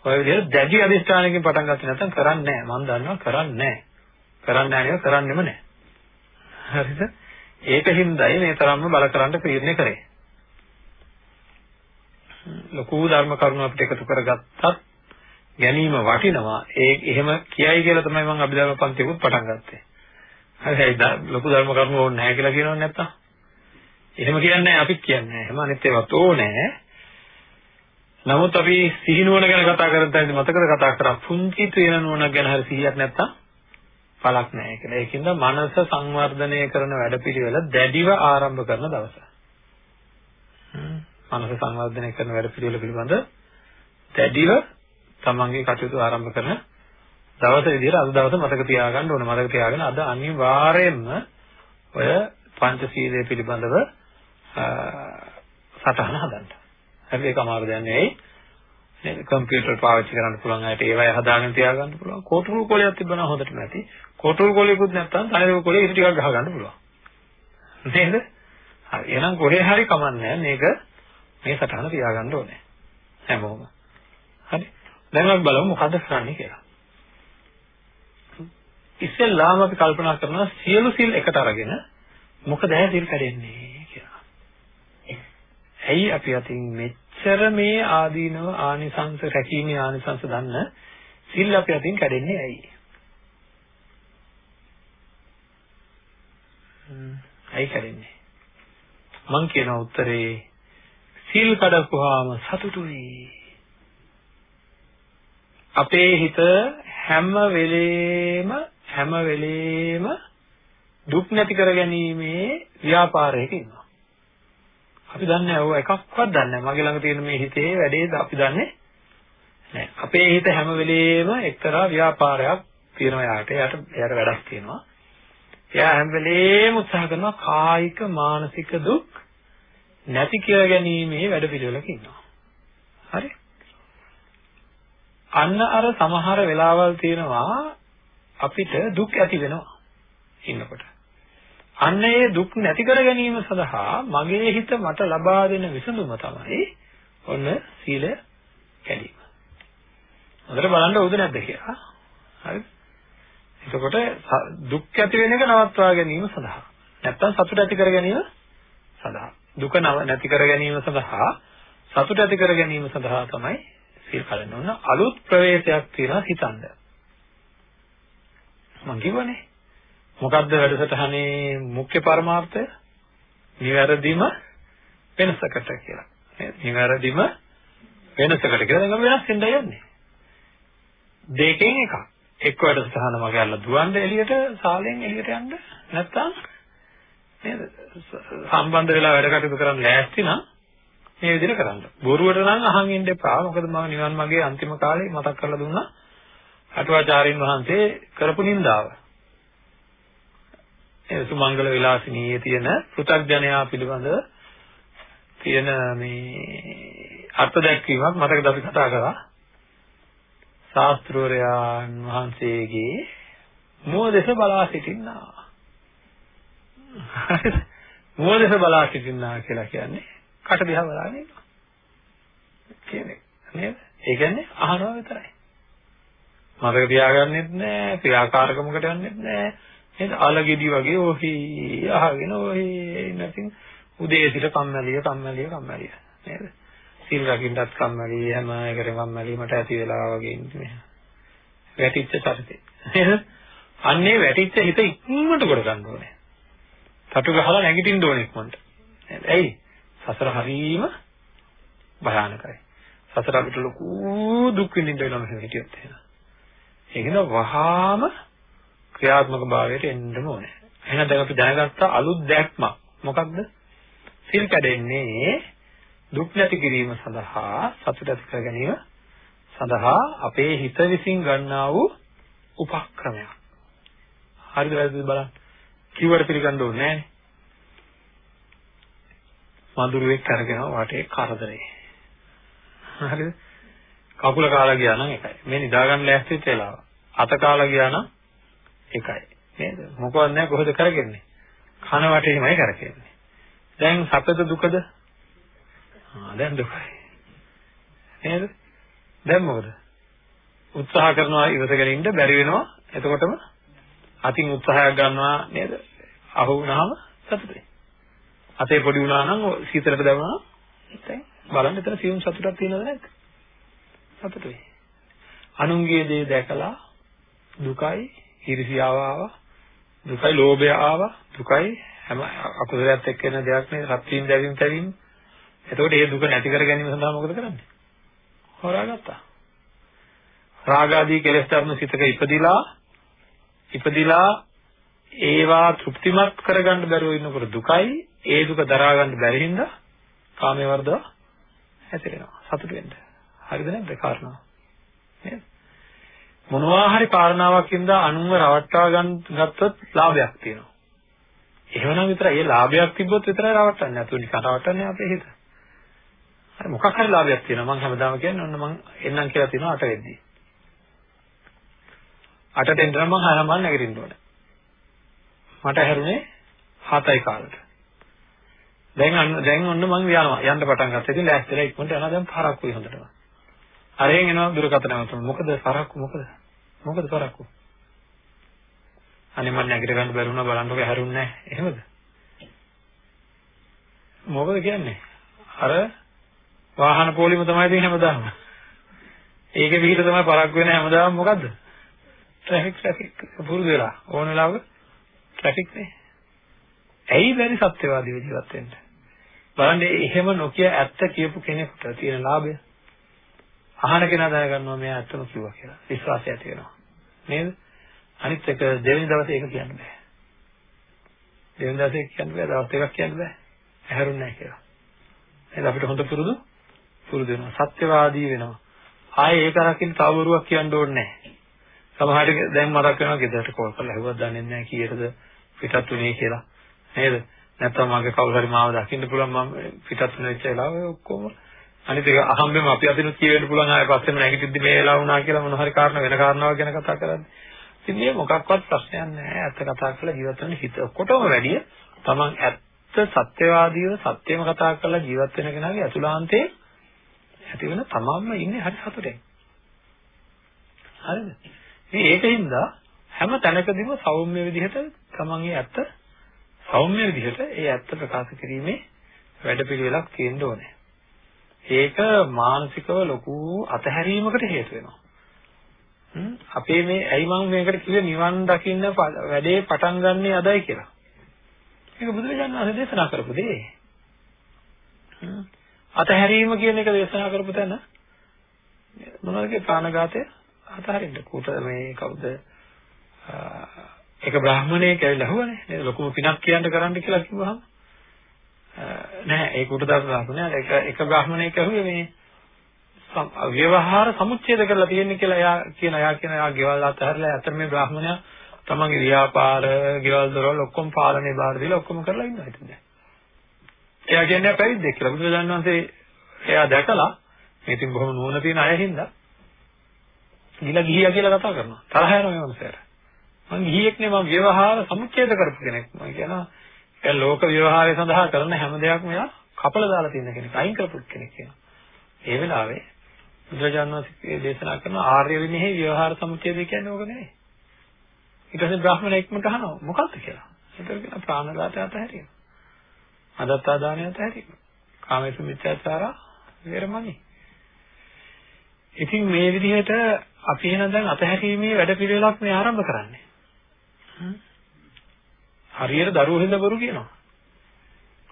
ඔය විදිහට දැඩි අධිෂ්ඨානයකින් පටන් ගත්තේ නැත්නම් කරන්නේ නැහැ. මම දන්නවා කරන්නේ නැහැ. කරන්නේ නැහැ කරන්නෙම නැහැ. හරිද? ඒකින්දයි මේ තරම්ම බල කරන්න තීරණය කරේ. ලොකු ධර්ම කරුණු අපිට එකතු කරගත්තත් ගැනීම වටිනවා. ඒ එහෙම කියයි කියලා තමයි මම අභිධර්ම පන්තියකුත් පටන් ගත්තේ. හරියි ලොකු ධර්ම කරුණු ඕනේ නැහැ කියලා කියනවනේ නැත්තම්. එහෙම කියන්නේ අපිත් කියන්නේ. එහෙම අනිත් ඒවාත් ඕනේ. නමුත් අපි සිහිනුවන ගැන කතා කරන තැනදී මතකද කතා කරා පුංචි තේන නුවණක් ගැන හරි සිහියක් නැත්තම් පළක් නැහැ කියලා. ඒකින්ද මනස සංවර්ධනය කරන වැඩපිළිවෙල දැඩිව ආරම්භ කරන දවස. මනස සංවර්ධනය කරන වැඩපිළිවෙල පිළිබඳ දැඩිව තමන්ගේ කටයුතු ආරම්භ කරන දවස විදිහට අද දවස මතක තියාගන්න ඕනේ. මතක තියාගෙන අද අනිවාර්යයෙන්ම ඔය පංචශීලයේ පිළිබඳව සටහන හදන්න. හරි ඒක අමාරු දෙයක් නෙවෙයි. නේද? කම්පියුටර් පාවිච්චි කරන්න පුළුවන් අයට ඒවයි හදාගෙන තියාගන්න පුළුවන්. කෝටුරු කොලයක් තිබ්බනම් හොඳටම ඇති. කෝටුරු කොලයකුත් නැත්නම් තනියම කොලේ ඉති ටිකක් ගහගන්න පුළුවන්. නේද? හරි. එහෙනම් කොහේ හරි කමන්නේ මේක මේ සටහන තියාගන්න ඕනේ. හැමෝම. හරි. දැන් අපි බලමු මොකද කරන්නේ කියලා. ඉස්සෙල්ලාම අපි කල්පනා කරනවා සියලු සිල් එකට අරගෙන මොකද ඇයි සිල් කැඩෙන්නේ කියලා. ඇයි අපි අතින් මෙච්චර මේ ආදීනව ආනිසංස රැකීමේ ආනිසංස දන්න සිල් අපි අතින් කැඩෙන්නේ ඇයි? ඇයි කැඩෙන්නේ? මං කියන උත්තරේ සිල් කඩපුවාම සතුටුයි. අපේ හිත හැම වෙලේම හැම වෙලේම දුක් නැති කර ගැනීමේ ව්‍යාපාරයක ඉන්නවා. අපි දන්නේ නැහැ ඔය එකක්වත් දන්නේ නැහැ. මගේ ළඟ තියෙන මේ හිතේ වැඩේ අපි දන්නේ නැහැ. අපේ හිත හැම වෙලේම එක්තරා ව්‍යාපාරයක් තියෙනවා යාට. යාට යාට වැඩක් තියෙනවා. එයා හැම වෙලේම උත්සාහ කරනවා කායික මානසික දුක් නැති කර ගැනීමේ වැඩ පිළිවෙලක ඉන්නවා. හරි? අන්න අර සමහර වෙලාවල් තියෙනවා අපිට දුක් ඇති වෙනවා ඉන්නකොට. අන්න ඒ දුක් නැති කර ගැනීම සඳහා මගේ හිත මට ලබා දෙන විසඳුම තමයි ඔන්න සීල කැඩීම. හොඳට බලන්න ඕද නැද්ද කියලා. හරිද? එතකොට දුක් ඇති වෙන එක නවත්වා ගැනීම සඳහා නැත්තම් සතුට ඇති කර ගැනීම සඳහා දුක නැති කර ගැනීම සඳහා සතුට ඇති කර ගැනීම සඳහා තමයි සීල් කලන්න ඕන අලුත් ප්‍රවේශයක් තියෙනවා හිතන්න. මං කිව්වනේ. මොකද්ද වැඩසටහනේ මුඛ්‍ය පරමාර්ථය? නිවැරදිම වෙනසකට කියලා. නිවැරදිම වෙනසකට කියලා දැන් වෙනස් වෙන්න යන්නේ. දෙකෙන් එකක්. එක්ක වැඩසටහන මගේ අල්ල දුවන්න එළියට සාලෙන් එළියට යන්න නැත්තම් නේද සම්බන්ධ වෙලා වැඩ කටයුතු කරන්න ලෑස්ති නම් මේ විදිහට කරන්න. බොරුවට නම් අහන් ඉන්න එපා. මොකද මම නිවන් මාගේ අන්තිම කාලේ මතක් කරලා දුන්නා. අටුවාචාරින් වහන්සේ කරපු නින්දාව. ඒ සුමංගල විලාසිනීයේ තියෙන පෘථග්ජනයා පිළිබඳව තියෙන මේ අර්ථ දැක්වීමක් මතකද අපි කතා කරා. ශාස්ත්‍රෝරයන් වහන්සේගේ මුව දෙස බලා සිටින්නා. මුව දෙස බලා සිටින්නා කියලා කියන්නේ කට දිහා බලාගෙන ඉන්නවා. කියන්නේ නේද? ඒ කියන්නේ අහනවා විතරයි. මතක තියාගන්නෙත් නෑ, ක්‍රියාකාරකමකට යන්නෙත් නෑ. නේද? අලගෙඩි වගේ ඔහි අහගෙන ඔහි නැතිනම් උදේ සිට කම්මැලිය, කම්මැලිය, කම්මැලිය. නේද? සිල් රකින්නත් කම්මැලි, හැම එකටම කම්මැලි මට ඇති වෙලා වගේ ඉන්නේ. වැටිච්ච චරිතේ. නේද? අන්නේ වැටිච්ච හිත ඉක්මනට කොට ගන්න ඕනේ. තටු ගහලා නැගිටින්න ඕනේ ඉක්මනට. ඇයි? සසර හරීම භයානකයි. සසර අපිට ලොකු දුක් විඳින්න වෙනවා මෙහෙම හිටියොත් එහෙනම්. ඒකන වහාම ක්‍රියාත්මක භාවයට එන්න ඕනේ. එහෙනම් දැන් අපි දැනගත්ත අලුත් දැක්මක් මොකක්ද? සිල් කැඩෙන්නේ දුක් නැති කිරීම සඳහා සතුට ඇති කර ගැනීම සඳහා අපේ හිත විසින් ගන්නා වූ උපක්‍රමයක්. හරිද වැරදිද බලන්න. කිව්වට පිළිගන්න ඕනේ නැහැ. මధుරෙක් අරගෙන වටේ කරදරේ. හරිද? කකුල කාලා ගියා නම් එකයි. මේ නිදා ගන්න ලෑස්ති වෙච්ච වෙලාව. අත කාලා ගියා නම් එකයි. නේද? මොකවත් නැහැ කොහෙද කරගන්නේ? කන වටේමයි කරකෙන්නේ. දැන් සැපද දුකද? ආ දැන් දුකයි. නේද? දැන් මොකද? උත්සාහ කරනවා ඉවසගෙන ඉන්න බැරි වෙනවා. එතකොටම අතින් උත්සාහයක් ගන්නවා නේද? අහු වුණාම සතුටුයි. අතේ පොඩි වුණා නම් සීතලට දැවුණා නම් බලන්න එතන සියුම් සතුටක් තියෙනවද නැද්ද? සතුටුයි. අනුන්ගේ දේ දැකලා දුකයි, ඊර්ෂියාව ආවා, දුකයි, ලෝභය ආවා, දුකයි හැම අකුසලයක් එක්ක එන දෙයක් නේ සත්‍යයෙන් දැවීම තැවීම. එතකොට ඒ දුක නැති කර ගැනීම සඳහා මොකද කරන්නේ? හොරාගත්තා. රාගාදී කෙලෙස් ධර්ම සිතක ඉපදිලා ඉපදිලා ඒවා තෘප්තිමත් කරගන්න බැරුව ඉන්නකොට දුකයි ඒ දුක දරා ගන්න බැරි හින්දා කාමයේ වර්ධව හැතිරෙනවා සතුට වෙන්න හරිද නැද්ද කාරණාව නේද මොනවා හරි කාරණාවක් හින්දා අනුන්ව රවට්ටා ගන්න ගත්තොත් ලාභයක් තියෙනවා එහෙමනම් විතරයි ඒ ලාභයක් තිබ්බොත් විතරයි රවට්ටන්නේ නැතුව නිකන් රවට්ටන්නේ අපේ හිත හරි මොකක් හරි ලාභයක් තියෙනවා මම හැමදාම කියන්නේ ඔන්න මම එන්නම් කියලා තියෙනවා අට වෙද්දී අටට එන්න නම් මම හරමල් නැගිටින්න ඕනේ. මට හැරුණේ 7යි කාලට. දැන් අන්න දැන් ඔන්න මම යනවා. යන්න පටන් ගත්තා. ඉතින් ලෑස්තිලා ඉක්මනට යනවා දැන් පරක්කුයි හොඳටම. අරෙන් එනවා දුරකථන නැවතුන. මොකද පරක්කු මොකද? මොකද පරක්කු? අනේ මම නැගිට ගන්න බැරි වුණා බලන්නකො හැරුන්නේ නැහැ. එහෙමද? මොකද කියන්නේ? අර වාහන පොලිම තමයි තියෙන්නේ හැමදාම. ඒකේ විහිිත තමයි පරක්කු වෙන හැමදාම මොකද්ද? ට්‍රැෆික් ට්‍රැෆික් පුරුදු වෙලා ඕන වෙලාවක ට්‍රැෆික් නේ. ඇයි බැරි සත්‍යවාදීව ජීවත් වෙන්න? බලන්න එහෙම නොකිය ඇත්ත කියපු කෙනෙකුට තියෙන ලාභය. අහන කෙනා දැනගන්නවා මෙයා ඇත්තම කිව්වා කියලා. විශ්වාසය ඇති වෙනවා. නේද? අනිත් එක දෙවෙනි දවසේ ඒක කියන්න බෑ. දෙවෙනි දවසේ කියන්න බෑ. දවස් දෙකක් කියන්න බෑ. ඇහැරුන්නේ නැහැ කියලා. එහෙනම් අපිට හොඳ පුරුදු පුරුදු වෙනවා. සත්‍යවාදී වෙනවා. ආයේ ඒක අරකින් තව බරුවක් කියන්න ඕනේ නැහැ. සමහරට දැන් මතක් වෙනවා ගෙදරට කෝල් කරලා ඇහුවත් දන්නේ නැහැ කීයටද පිටත් උනේ කියලා. නේද? නැත්නම් මගේ කවුරු හරි මාව දකින්න පුළුවන් මම පිටත් වෙන වෙච්ච වෙලාවෙ ඔක්කොම අනිත් එක අහම්බෙම අපි අතිනුත් කියවෙන්න පුළුවන් ආයෙ පස්සෙම නැගිටිද්දි මේ වෙලාව වුණා කියලා මොන හරි කාරණා වෙන කාරණාවක් ගැන කතා කරන්නේ. ඉතින් මේ මොකක්වත් ප්‍රශ්නයක් නැහැ. ඇත්ත කතා කරලා ජීවත් වෙන හිත ඔක්කොටම වැඩිය තමන් ඇත්ත සත්‍යවාදීව සත්‍යම කතා කරලා ජීවත් වෙන කෙනාගේ අතුලාන්තයේ ඇති වෙන තමන්ම ඉන්නේ හරි සතුටෙන්. හරිද? ඉතින් ඒකින්ද හැම තැනකදීම සෞම්‍ය විදිහට තමන්ගේ ඇත්ත සෞම්‍ය විදිහට ඒ ඇත්ත ප්‍රකාශ කිරීමේ වැඩපිළිවෙලක් තියෙන්න ඕනේ. ඒක මානසිකව ලොකු අතහැරීමකට හේතු වෙනවා. අපේ මේ ඇයි මම මේකට කිව්වේ නිවන් දකින්න වැඩේ පටන් ගන්නෙ අදයි කියලා. ඒක බුදුරජාණන් වහන්සේ දේශනා කරපු දේ. අතහැරීම කියන එක දේශනා කරපු තැන මොනවද ප්‍රාණඝාතය අතහරින්න. කුට මේ කවුද එක බ්‍රාහමණයෙක් ඇවිල්ලා අහුවනේ නේද ලොකුම පිනක් කියන්න කරන්න කියලා කිව්වහම නෑ ඒ කුට දාසුනේ එක එක බ්‍රාහමණයෙක් ඇහුවේ මේ ව්‍යවහාර සමුච්ඡේද කරලා තියෙන්නේ කියලා එයා කියන එයා කියන එයා ගෙවල් අතහැරලා අතර මේ බ්‍රාහමණයා තමන්ගේ ව්‍යාපාර, ගෙවල් දොරවල් ඔක්කොම පාලනේ බාර දීලා ඔක්කොම කරලා ඉන්නවා ඉතින් දැන්. එයා කියන්නේ පැවිද්දෙක් කියලා. බුදුරජාණන් වහන්සේ එයා දැකලා මේ ඉතින් බොහොම නුවණ තියෙන අය හින්දා ගිලා ගිහියා කියලා කතා කරනවා. තරහ යනවා මේ මනුස්සයාට. මං ගිහියෙක් නේ මම ව්‍යවහාර සමුච්ඡේද කරපු කෙනෙක්. මම කියනවා ඒ ලෝක ව්‍යවහාරය සඳහා කරන හැම දෙයක්ම එයා කපලා දාලා තියෙන කෙනෙක්. අයින් කරපු කෙනෙක් කියනවා. ඒ වෙලාවේ බුදුරජාණන් වහන්සේ දේශනා කරන ආර්ය විනයෙහි ව්‍යවහාර සමුච්ඡේදය කියන්නේ ඕක නෙවෙයි. ඊට පස්සේ බ්‍රාහ්මණ එක්මට අහනවා මොකක්ද කියලා. ඒතර කියන ප්‍රාණඝාතය අතහැරීම. අදත්තා දානය අතහැරීම. කාමයේ මිත්‍යාචාරා වේරමණී. ඉතින් මේ විදිහට අපි එහෙනම් දැන් අතහැරීමේ වැඩපිළිවෙලක් මේ ආරම්භ කරන්නේ. හරියට දරුවෝ හින්දා බොරු කියනවා.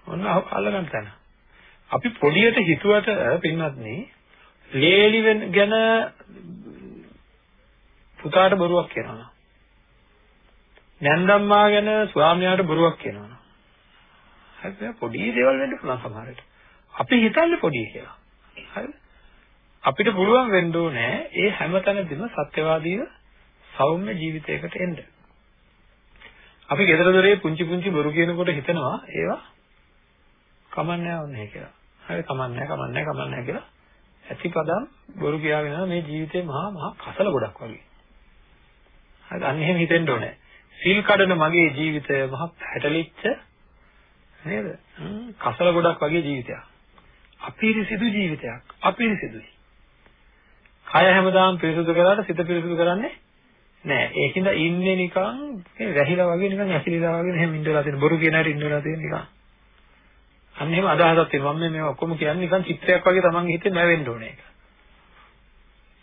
ඔන්න අල්ලගන්න තැන. අපි පොඩියට හිතුවට පින්වත්නි ලේලි ගැන පුතාට බොරුවක් කියනවා. නැන්දම්මා ගැන ස්වාමියාට බොරුවක් කියනවා. හරිද? පොඩි දේවල් වෙන්න පුළුවන් සමහරවිට. අපි හිතන්නේ පොඩි කියලා. හරිද? අපිට පුළුවන් වෙන්න ඕනේ ඒ හැමතැනදීම සත්‍යවාදීව සෞම්‍ය ජීවිතයකට එන්න. අපි ගෙදර දොරේ පුංචි පුංචි බොරු කියනකොට හිතනවා ඒවා කමන්නේ නැහැ කියලා. හරි කමන්නේ කමන්නේ කමන්නේ කියලා ඇතිපදම් බොරු කියාගෙන මේ ජීවිතේ මහා මහා කසල ගොඩක් වගේ. හරි අන්න එහෙම හිතෙන්න ඕනේ. සීල් කඩන මගේ ජීවිතය මහා පැටලිච්ච නේද? කසල ගොඩක් වගේ ජීවිතයක්. අපිරිසිදු ජීවිතයක්. අපිරිසිදුයි. කය හැමදාම පිරිසුදු කරාට සිත පිරිසුදු කරන්නේ නෑ. ඒකින්ද ඉන්නේ නිකන් වැහිලා වගේ නිකන් ඇසිලිලා වගේ එහෙම ඉඳලා තියෙන බොරු කියන හැටි ඉඳලා තියෙන නිකන්. අන්න එහෙම අදහසක් තියෙනවා. මම මේ ඔක්කොම කියන්නේ නිකන් චිත්‍රයක් වගේ තමන්ගේ හිතේ නැවෙන්න ඕනේ ඒක.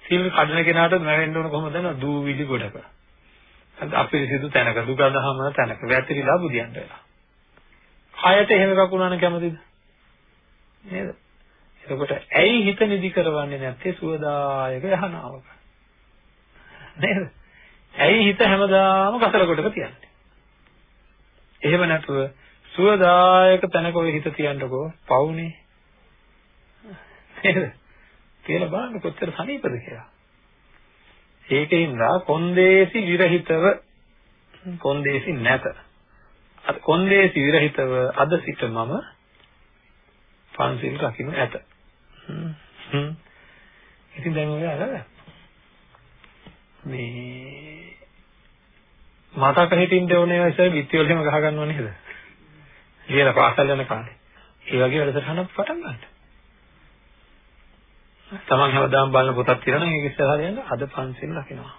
සීල් කඩන කෙනාට නැවෙන්න ඕන කොහොමද නේද? දූවිලි ගොඩක. හරි අපිරිසිදු තැනක දුගඳහම තැනක වැතිරිලා බුදියන්ට වෙලා. කයට එහෙම එකක් වුණා නම් කැමතිද? නේද? එතකොට ඇයි හිත නිදි කරවන්නේ නැත්තේ සුවදායක යහනාවක? නේද? ඇයි හිත හැමදාම කසල කොටක තියන්නේ? එහෙම නැතුව සුවදායක තැනක ඔය හිත තියන්නකෝ පවුනේ. නේද? කියලා බලන්න කොච්චර සනීපද කියලා. ඒකෙන්ද කොන්දේසි විරහිතව කොන්දේසි නැත. අද කොන්දේසි විරහිතව අද සිට මම පන්සිල් රකින්න ඇත. හ්ම්. ඉතින් දැන් ඔය අර මේ මතක හිටින්න ඕනේ ඉතින් විත්ති වලින්ම ගහ ගන්නව නේද? ඉතින් පාසල් යන කාලේ. ඒ වගේ වැඩසටහනක් පටන් ගන්න. තමන් හැමදාම බලන පොතක් තියෙනවා නම් ඒක ඉස්සරහට යන්න අද පන්සිල් රකින්නවා.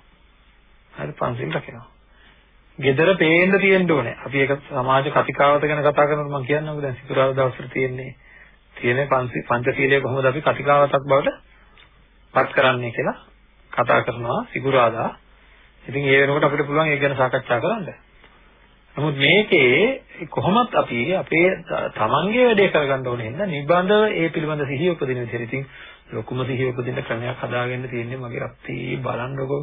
හරි පන්සිල් රකින්නවා. gedara පේන්න තියෙන්න ඕනේ. අපි ඒක සමාජ කතිකාවත ගැන කතා කරනකොට මම කියන්නම්කෝ දැන් සිකුරාදා දවසට තියෙන්නේ තියෙන්නේ පංචශීලයේ කොහොමද අපි කතිකාවතක් බවට පත් කරන්නේ කියලා කතා කරනවා සිකුරාදා. ඉතින් ඒ වෙනකොට අපිට පුළුවන් ඒක ගැන සාකච්ඡා කරන්න. නමුත් මේකේ කොහොමත් අපි අපේ තමන්ගේ වැඩේ කරගන්න ඕනේ හින්දා නිබඳව ඒ පිළිබඳ සිහිය උපදින විදිහට ඉතින් ලොකුම සිහිය උපදින ක්‍රමයක් හදාගන්න තියෙන්නේ මගේ අප්පි බලන්නකෝ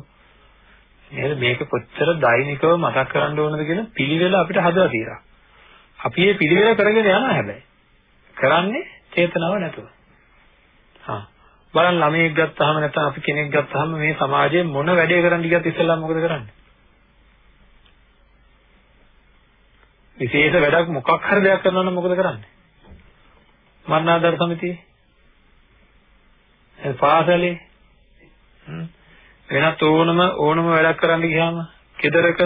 නේද මේක කොච්චර දෛනිකව මතක් කරන්න ඕනද කියන පිළිවෙල අපිට හදලා තියෙනවා. අපි මේ පිළිවෙල කරගෙන යනවා හැබැයි. කරන්නේ චේතනාව නැතුව. හා බලන්න ළමයෙක් ගත්තාම නැත්නම් අපි කෙනෙක් ගත්තාම මේ සමාජයේ මොන වැඩේ කරන්න ගියත් ඉස්සෙල්ලා මොකද කරන්නේ? විශේෂ වැඩක් මොකක් හරි දෙයක් කරනවා නම් මොකද කරන්නේ? මරණාධාර සමිතියේ ඒ පාසලේ වෙනත් ඕනම ඕනම වැඩක් කරන්න ගියාම ගෙදරක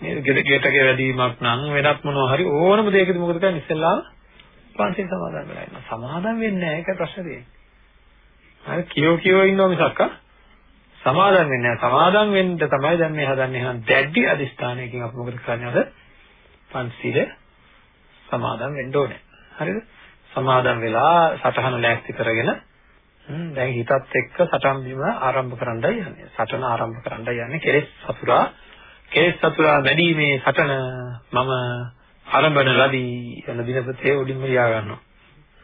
නේද ගෙටගේ වැඩිවීමක් නම් වෙනත් මොනවා හරි ඕනම දෙයකදී මොකද කරන්නේ ඉස්සෙල්ලාම පන්සිල් සමාදන් වෙලා ඉන්නවා. සමාදන් වෙන්නේ නැහැ ඒක ප්‍රශ්නේ තියෙන්නේ. හරි කියෝ කියෝ ඉන්නවා මිසක් සමාදන් වෙන්නේ නැහැ. සමාදන් වෙන්න තමයි දැන් මේ හදන්නේ. එහෙනම් දැඩි අදිස්ථානයකින් අපි මොකද කරන්නේ අද? පන්සිල් සමාදන් වෙන්න ඕනේ. හරිද? සමාදන් වෙලා සටහන ලෑස්ති කරගෙන දැන් හිතත් එක්ක සටන් බිම ආරම්භ කරන්නයි යන්නේ. සටන ආරම්භ කරන්නයි යන්නේ. කෙලෙස් සතුරා කෙලෙස් සතුරා වැඩිීමේ සටන මම ආරම්භන ලදී යන දිනපතේ උඩින්ම ලියා ගන්නවා.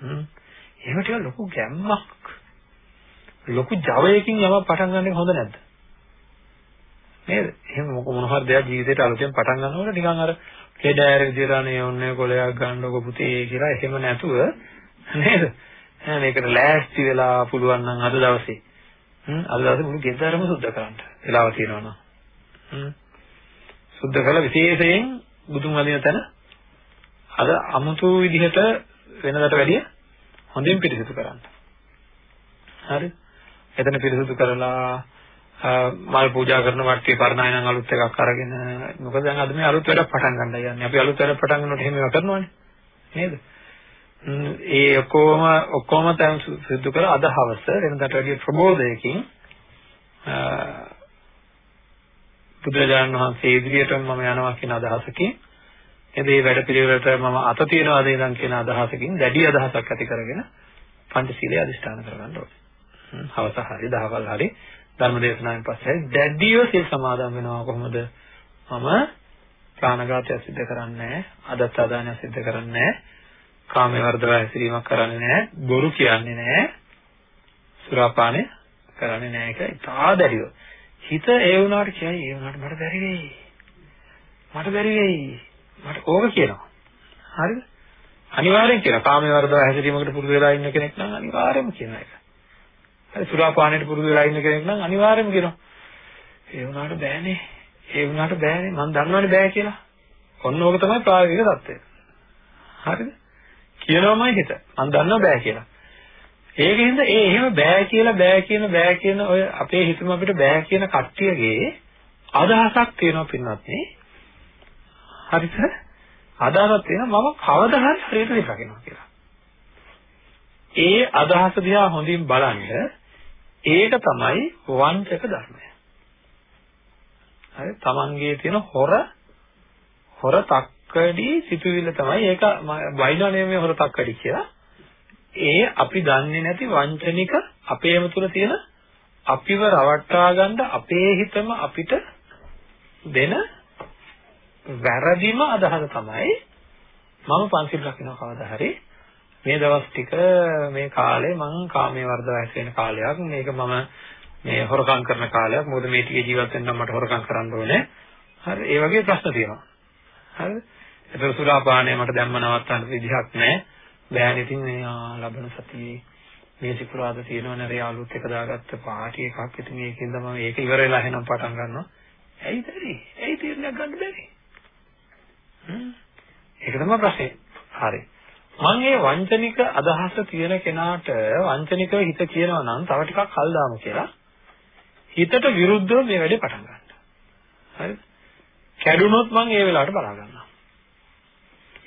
හ්ම්. එහෙම ටික ලොකු ගැම්මක් ලොකු ජවයකින් යමක් පටන් ගන්න එක හොඳ නැද්ද? නේද? එහෙම මොක මොන හරි දෙයක් ජීවිතේට අලුතෙන් පටන් ගන්නකොට නිකන් අර කෙඩෑර විදියට අනේ ඔන්නේ කොලයක් ගන්නකො පුතේ කියලා එහෙම නැතුව නේද? එහෙනම් මේකට ලෑස්ති වෙලා පුළුවන් නම් අද දවසේ හ්ම් අද දවසේ මුළු ගෙදරම සුද්ධ කරන්න. වෙලාව තියෙනවා නම්. හ්ම්. සුද්ධ කළ විශේෂයෙන් බුදුන් වදින තැන අද අමුතු විදිහට වෙනකට වැඩිය හොඳින් පිරිසිදු කරන්න. හරි. එතන පිරිසිදු කරලා මල් පූජා කරන වටේ පරණායනන් අලුත් එකක් අරගෙන මොකද දැන් අද මේ අලුත් වැඩක් පටන් ගන්නයි යන්නේ. අපි අලුත් වැඩක් පටන් ගන්නකොට එහෙම ඒවා කරනවානේ. නේද? ඒ ඔක්කොම ඔක්කොම තැන් සිදු කර අද හවස වෙනදාට වැඩිය ප්‍රබෝධයකින් බුදුරජාණන් වහන්සේ ඉදිරියටම මම යනවා කියන අදහසකින් එදේ වැඩ පිළිවෙලට මම අත තියනවාද ඉඳන් කියන අදහසකින් දැඩි අදහසක් ඇති කරගෙන පංචශීලයේ අදිෂ්ඨාන කරගන්න ඕනේ. හවස හරි දහවල් හරි ධර්ම දේශනාවෙන් පස්සේ දැඩිව සිල් සමාදන් වෙනවා කොහොමද? මම ප්‍රාණඝාතය සිද්ධ කරන්නේ නැහැ, අදත්තාදානය සිද්ධ කරන්නේ නැහැ, කාමයේ වර්ධව හැසිරීමක් කරන්නේ නැහැ, බොරු කියන්නේ නැහැ, සුරාපානය කරන්නේ නැහැ ඒක ඉතා දැඩිව. හිත ඒ වුණාට කියයි ඒ වුණාට මට බැරි වෙයි. මට බැරි වෙයි. මට ඕක කියනවා. හරිද? අනිවාර්යෙන් කියනවා. කාමයේ වර්ධව හැසිරීමකට පුරුදු වෙලා ඉන්න කෙනෙක් නම් අනිවාර්යෙන්ම කියන එක. හරි සුරාපානයට පුරුදු වෙලා ඉන්න කෙනෙක් නම් අනිවාර්යෙන්ම කියනවා. ඒ වුණාට බෑනේ. ඒ වුණාට බෑනේ. මම දන්නවනේ බෑ කියලා. ඔන්න ඕක තමයි ප්‍රායෝගික தත්ත්වය. හරිද? කියනවමයි හිත. මම දන්නවා බෑ කියලා. ඒකින්ද ඒ එහෙම බෑ කියලා බෑ කියන බෑ කියන ඔය අපේ හිතම අපිට බෑ කියන කට්ටියගේ අදහසක් තියෙනවා පින්නත් නේ. හරිද? අදහසක් තියෙනවා මම කවදා හරි හරියට දකිනවා කියලා. ඒ අදහස දිහා හොඳින් බලන්න ඒක තමයි වංචක ධර්මය. හරි තමන්ගේ තියෙන හොර හොර තක්කඩි සිතුවිල්ල තමයි ඒක වයින්ව නෙමෙයි හොර තක්කඩි කියලා. ඒ අපි දන්නේ නැති වංචනික අපේම තුල තියෙන අපිව රවට්ටා ගන්න අපේ හිතම අපිට දෙන වැරදිම අදහස තමයි මම පන්සිල් රකින්න කවදා හරි. මේ දවස් ටික මේ කාලේ මං කාමයේ වර්ධව ඇස් වෙන කාලයක් මේක මම මේ හොරකම් කරන කාලයක්. මොකද මේ ටිකේ ජීවත් වෙන්න මට හොරකම් කරන්න ඕනේ. හරි ඒ වගේ ප්‍රශ්න තියෙනවා. හරිද ඒතර සුරාපානය මට දැම්ම නවත්තන්න විදිහක් නැහැ. බෑනේ ඉතින් මේ ලබන සතියේ මේ සිකුරාද තියෙනවනේ අර යාළුවොත් එක දාගත්ත පාටි එකක්. ඉතින් ඒකෙන්ද මම ඒක ඉවර වෙලා එහෙනම් පටන් ගන්නවා. ඇයි බැරි? ඇයි තීරණයක් ගන්න බැරි? හ්ම් ඒක තමයි ප්‍රශ්නේ හරි මම මේ වංචනික අදහස තියෙන කෙනාට වංචනිකව හිත කියනවා නම් තව ටිකක් කල් දාමු කියලා හිතට විරුද්ධව මේ වැඩේ පටන් ගන්නවා හරිද කැඩුනොත් මම ඒ වෙලාවට බලා ගන්නවා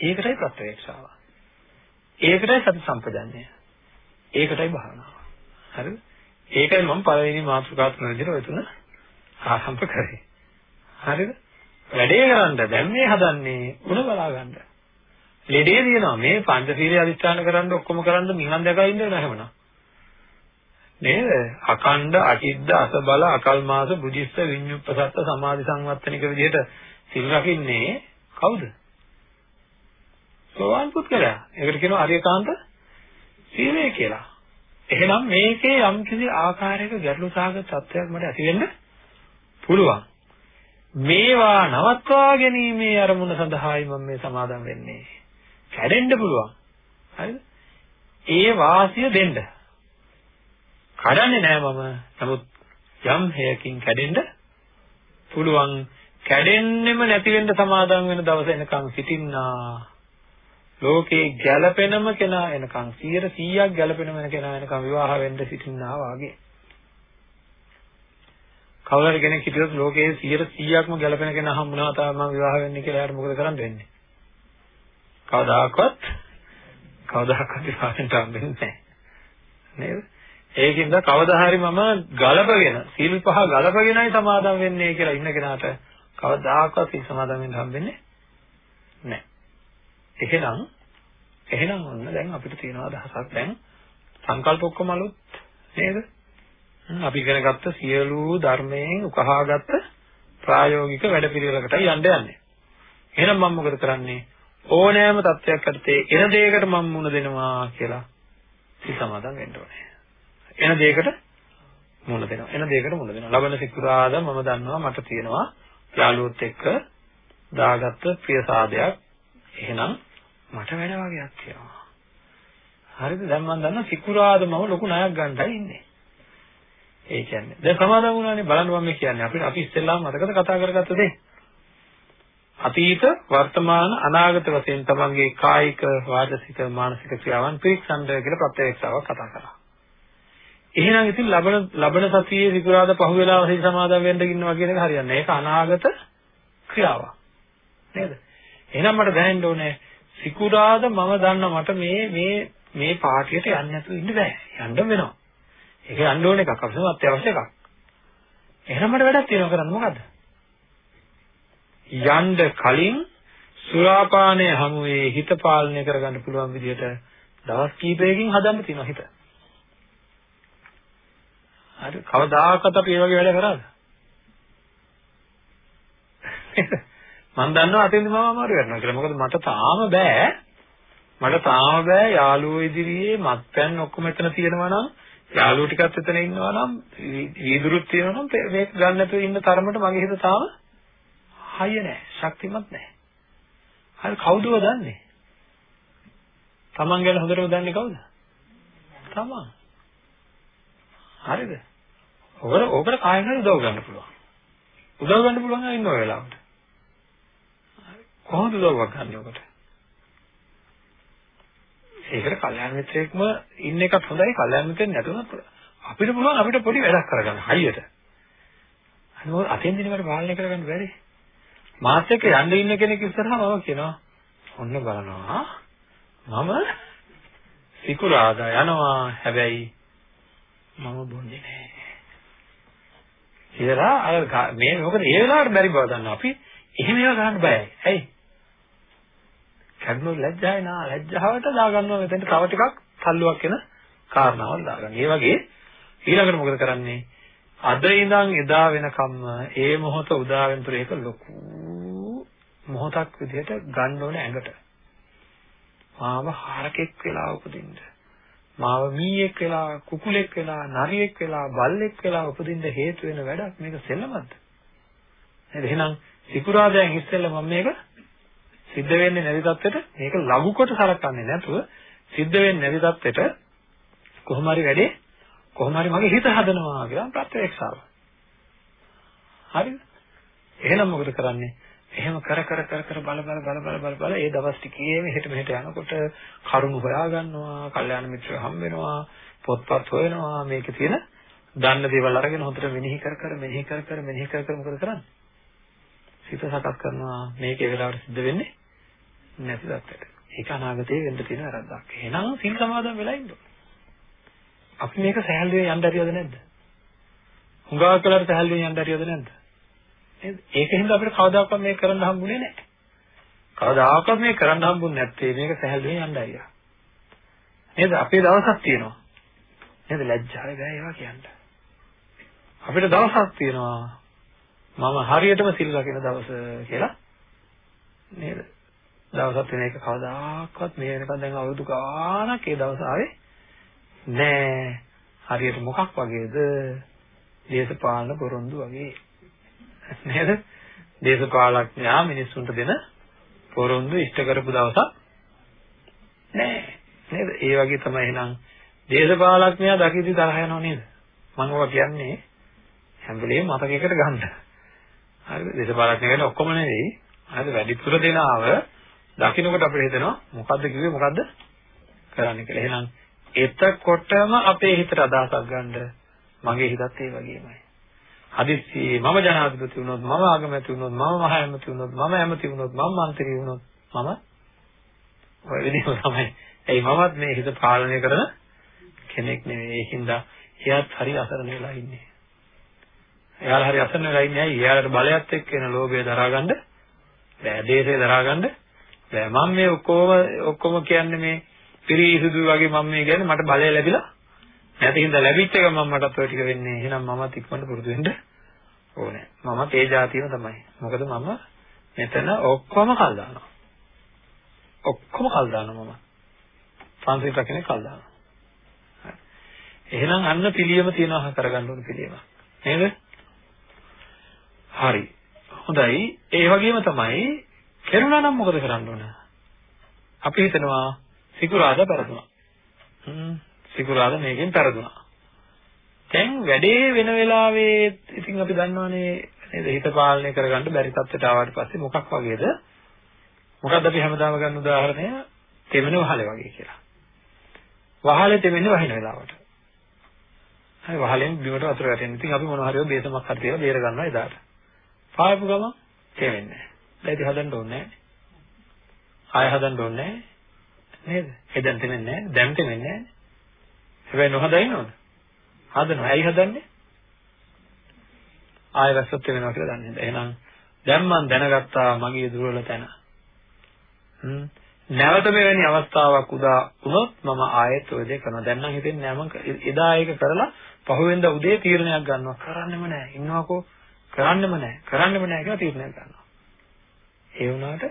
ඒකටයි ප්‍රත්‍යක්ෂාව ඒකටයි සති සම්පජන්ණය. ඒකටයි භාවනාව. හරිද? ඒකයි මම පළවෙනි මාතෘකාව තුන විදිහට ඔය තුන ආරම්භ කරේ. හරිද? වැඩේ කරන්න දැන් මේ හදන්නේ උණ බලා ගන්න. ලෙඩේ දිනනවා මේ පංචශීලය අදිස්ථාන කරන්න ඔක්කොම කරන්න නිවන් දැකලා ඉන්න වෙන හැමනා. නේද? අකණ්ඩ අචිද්ද අසබල අකල්මාස බුද්ධිස්ස විඤ්ඤුප්පසත්ත සමාධි සංවත්තනික විදිහට සිල් රකින්නේ කවුද? සෝවාන් පුද්ගලයා. ඒකට කියනවා අරියකාන්ත සීලය කියලා. එහෙනම් මේකේ යම්කිසි ආකාරයක ගැටලු සහගත තත්ත්වයක් මට ඇති වෙන්න පුළුවන්. මේවා නවත්වා ගැනීමේ අරමුණ සඳහායි මම මේ සමාදම් වෙන්නේ. කැඩෙන්න පුළුවන්. හරිද? ඒ වාසිය දෙන්න. කඩන්නේ නෑ මම. නමුත් යම් හේයකින් කැඩෙන්න පුළුවන්. කැඩෙන්නෙම නැති වෙන්න සමාදම් වෙන දවස එනකන් සිටින්නා. ලෝකේ ගැළපෙනම කෙනා එනකන් 100%ක් ගැළපෙනම කෙනා එනකන් විවාහ වෙන්න සිටින්නා වාගේ. කවුරු කෙනෙක් හිටියොත් ලෝකයේ 100%ක්ම ගැළපෙන කෙනා හම්බුනා තමයි මම විවාහ වෙන්නේ කියලා එයාට මොකද කරන්න වෙන්නේ? කවදාකවත් කවදාකවත් විවාහෙට හම්බෙන්නේ නැහැ. නේද? ඒකින්ද කවදා හරි මම ගලපගෙන සීල් පහ ගලපගෙනයි සමාදම් වෙන්නේ කියලා ඉන්න කෙනාට කවදාකවත් සීල් සමාදම් වෙන්න හම්බෙන්නේ නැහැ. එහෙනම් එහෙනම් ඔන්න දැන් අපිට තියෙන අදහසක් දැන් සංකල්ප ඔක්කොම අලුත් නේද? අපි ඉගෙන ගත්ත සියලු ධර්මයෙන් උකහාගත්ත ප්‍රායෝගික වැඩපිළිවෙලකටයි යන්න යන්නේ. එහෙනම් මම මොකද කරන්නේ? ඕනෑම තත්ත්වයක් යටතේ එන දෙයකට මම මුණ දෙනවා කියලා සමාදම් වෙන්න ඕනේ. එන දෙයකට මුණ දෙනවා. එන දෙයකට මුණ දෙනවා. ලබන සිකුරාදා මම දන්නවා මට තියෙනවා යාළුවොත් එක්ක දාගත්ත ප්‍රිය සාදයක්. එහෙනම් මට වැඩ වගේක් තියෙනවා. හරිද? දැන් මම දන්නවා සිකුරාදමම ලොකු ණයක් ගන්නයි ඉන්නේ. ඒ කියන්නේ දැන් සමාදම් වුණානේ බලන්න මම කියන්නේ අපි අපි ඉස්සෙල්ලාම මතකද කතා කරගත්ත දේ. අතීත වර්තමාන අනාගත වශයෙන් තමන්ගේ කායික වාචසික මානසික ක්‍රියාවන් පිරික්සන්න කියලා ප්‍රත්‍යක්ෂාවක් කතා කරා. එහෙනම් ඉතින් ලබන ලබන සතියේ සිකුරාදා පහුවෙලා වශයෙන් සමාදම් වෙන්න ඉන්නවා කියන එක හරියන්නේ. ඒක අනාගත ක්‍රියාවක්. නේද? එහෙනම් මට දැනෙන්න ඕනේ සිකුරාද මම දන්න මට මේ මේ මේ පාටියට යන්න නැතුව ඉන්න බෑ. යන්න වෙනවා. ඒක යන්න ඕන එකක් අපිට අත්‍යවශ්‍ය එකක්. එහෙනම් මට වැඩක් තියෙනවා කරන්න මොකද්ද? යන්න කලින් සුරාපානය හමුවේ හිත පාලනය කරගන්න පුළුවන් විදිහට දවස් කීපයකින් හදන්න තියෙනවා හිත. හරි කවදාකවත් අපි මේ වගේ වැඩ කරාද? මම දන්නවා අතෙන්දි මම අමාරු වෙනවා කියලා. මොකද මට තාම බෑ. මට තාම බෑ යාළුවෝ ඉදිරියේ මත්පැන් ඔක්කොම එතන තියෙනවා නම් යාළුවෝ ටිකත් එතන ඉන්නවා නම් වීදුරුත් තියෙනවා නම් මේක ගන්න නැතුව ඉන්න තරමට මගේ හිත තාම හයිය නෑ. ශක්තිමත් නෑ. හරි කවුදව දන්නේ? Taman ගැන හොඳටම දන්නේ කවුද? තමන්. හරිද? ඔකට ඔකට කායෙන් හරි උදව් ගන්න පුළුවන්. උදව් ගන්න පුළුවන් අය ඉන්න ඔය වෙලාවට. කොහොමද උදව්වක් ගන්න ඔකට? ඒකට කල්යාණ මිත්‍රයෙක්ම ඉන්න එකත් හොඳයි. කල්යාණ මිත්‍රෙක් නැතුණත් අපිට පුළුවන් අපිට පොඩි වැඩක් කරගන්න හරියට. අනිත් අතෙන් දිනකට පාලනය කරගන්න බැරි. මාත් එක්ක යන්න ඉන්න කෙනෙක් ඉස්සරහා මම කියනවා ඔන්න බලනවා මම සිකුරාදා යනවා හැබැයි මම බොන්නේ නැහැ. කියලා අර මේ මොකද ඒ වෙලාවට බැරි බව දන්නවා. අපි එහෙම ඒවා ගන්න බයයි. ඇයි? කර්ම ලැජ්ජායි නා ලැජ්ජාවට දාගන්නවා මෙතෙන්ට තව ටිකක් තල්ලුවක් වෙන කාරණාවක් දාගන්න. ඒ වගේ ඊළඟට මොකද කරන්නේ? අද ඉඳන් එදා වෙනකම්ම ඒ මොහොත උදා වෙනතුරු ඒක ලොකු මොහොතක් විදිහට ගන්න ඕනේ ඇඟට. මාව හරකෙක් වෙලා උපදින්න. මාව මීයෙක් වෙලා කුකුලෙක් වෙලා නරියෙක් වෙලා බල්ලෙක් වෙලා උපදින්න හේතු වෙන වැඩක් මේක සෙල්ලමක්ද? නේද? එහෙනම් සිකුරාදයන් ඉස්සෙල්ලා මම මේක සිද්ධ වෙන්නේ නැති තත්ත්වෙට මේක ලඝු කොට සලකන්නේ නැතුව සිද්ධ වෙන්නේ නැති තත්ත්වෙට කොහොම හරි වැඩේ කොහොම හරි මගේ හිත හදනවා කියලා ප්‍රත්‍යක්ෂාව. හරිද? එහෙනම් මොකද කරන්නේ? එහෙම කර කර කර කර බල බල බල බල බල බල ඒ දවස් ටිකේම එහෙට මෙහෙට යනකොට කරුණු හොයා ගන්නවා, කල්යාණ මිත්‍රව හම්බ වෙනවා, පොත්පත් හොයනවා, මේකේ තියෙන දන්න දේවල් අරගෙන හොඳට මෙනෙහි කර කර මෙනෙහි කර කර මෙනෙහි කර කර මොකද කරන්නේ? සිත සකස් කරනවා මේකේ වෙලාවට සිද්ධ වෙන්නේ නැති දත්තට. ඒක අනාගතයේ වෙන්න තියෙන වැරද්දක්. එහෙනම් සිල් සමාදන් වෙලා ඉන්න අපි මේක සහැල්ලුවෙන් යන්න හරියද නැද්ද? හුඟා කලකට සහැල්ලුවෙන් යන්න හරියද නැද්ද? නේද? ඒකින්ද අපිට කවදාකවත් මේක කරන්න හම්බුනේ නැහැ. කවදාකවත් මේක කරන්න හම්බුනේ නැත්තේ මේක සහැල්ලුවෙන් යන්න අයියා. නේද? අපේ දවසක් තියෙනවා. නේද? ලැජ්ජායි බෑ ඒවා කියන්න. අපිට දවසක් තියෙනවා. මම හරියටම සිල් රකින දවස කියලා නේද? දවසක් වෙන එක කවදාකවත් මේ වෙනකන් දැන් අවුරුදු ගාණක් ඒ දවස් ආවේ නෑ. හරියට මොකක් වගේද? දේශපාලන පොරොන්දු වගේ. නේද? දේශපාලඥයා මිනිස්සුන්ට දෙන පොරොන්දු ඉෂ්ට කරපු දවසක් නෑ. නේද? ඒ වගේ තමයි එහෙනම් දේශපාලඥයා දකිද්දි තරහ යනව නේද? මම ඔවා කියන්නේ හැම වෙලේම මතකයකට ගන්න. හරිද? දේශපාලඥය කියන්නේ ඔක්කොම නෙවෙයි. හරිද? වැඩිපුර දෙනාව දකින්නකොට අපිට හිතෙනවා මොකද්ද කිව්වේ මොකද්ද කරන්න කියලා. එහෙනම් එතකොටම අපේ හිතට අදහසක් ගන්න මගේ හිතත් ඒ වගේමයි. හදිස්සියේ මම ජනාධිපති වුණොත් මම ආගමැති වුණොත් මම මහ ඇමති වුණොත් මම ඇමති වුණොත් මම മന്ത്രി වුණොත් මම ඔය විදිහම තමයි. එයි මමත් මේ හිත පාලනය කරන කෙනෙක් නෙවෙයි. ඒකින්ද එයාත් හරි අසරණ වෙලා ඉන්නේ. එයාලා හරි අසරණ වෙලා ඉන්නේ ඇයි? එයාලට බලයත් එක්ක එන ලෝභය දරාගන්න බෑ. දේශය දරාගන්න බෑ. මම මේ ඔක්කොම ඔක්කොම කියන්නේ මේ පිරිසිදු වගේ මම මේ කියන්නේ මට බලය ලැබිලා නැති හින්දා ලැබිච්ච එක මම මටත් ඔය ටික වෙන්නේ. එහෙනම් මමත් ඉක්මනට පුරුදු වෙන්න ඕනේ. මමත් ඒ જાතියම තමයි. මොකද මම මෙතන ඔක්කොම කල් දානවා. ඔක්කොම කල් දානවා මම. සංසිල් රකින්නේ කල් දානවා. එහෙනම් අන්න පිළියම තියනවා කරගන්න ඕන පිළියම. නේද? හරි. හොඳයි. ඒ වගේම තමයි කෙරුණා නම් මොකද කරන්න ඕන? අපි හිතනවා සිකුරාදා පෙරදුනා. හ්ම් සිකුරාදා මේකෙන් පෙරදුනා. දැන් වැඩේ වෙන වෙලාවේ ඉතින් අපි දන්නවනේ නේද හිත පාලනය කරගන්න බැරි තත්ත්වයට ආවට පස්සේ මොකක් වගේද? මොකද්ද අපි හැමදාම ගන්න උදාහරණය තෙමෙන වහලේ වගේ කියලා. වහලේ තෙමෙන්නේ වහින වෙලාවට. හරි වහලෙන් බිමට වතුර වැටෙන. ඉතින් අපි මොන හරි බේසමක් හරි තියලා බේර ගන්නවා එදාට. පායපු ගමන් තෙමෙන්නේ නැහැ. දැන් ඉතින් හදන්න ඕනේ නැහැ. ආය හදන්න ඕනේ නැහැ. නේද? එදන් තෙමෙන්නේ නැහැ. දැන් තෙමෙන්නේ නැහැ. හැබැයි නොහදා ඉන්නවද? හදනවා. ඇයි හදන්නේ? ආයෙ වැස්සත් වෙනවා කියලා දන්නේ නැහැ. එහෙනම් දැන් මම දැනගත්තා මගේ දුර්වල තැන. හ්ම්. නැවත මෙවැනි අවස්ථාවක් උදා වුණොත් මම ආයෙත් ඔය දේ කරනවා. දැන් නම් හිතෙන්නේ නැහැ මම එදා ඒක කරලා පහුවෙන්ද උදේ තීරණයක් ගන්නවා. කරන්නෙම නැහැ. ඉන්නවකෝ කරන්නෙම නැහැ. කරන්නෙම නැහැ කියලා තීරණයක් ගන්නවා. ඒ වුණාට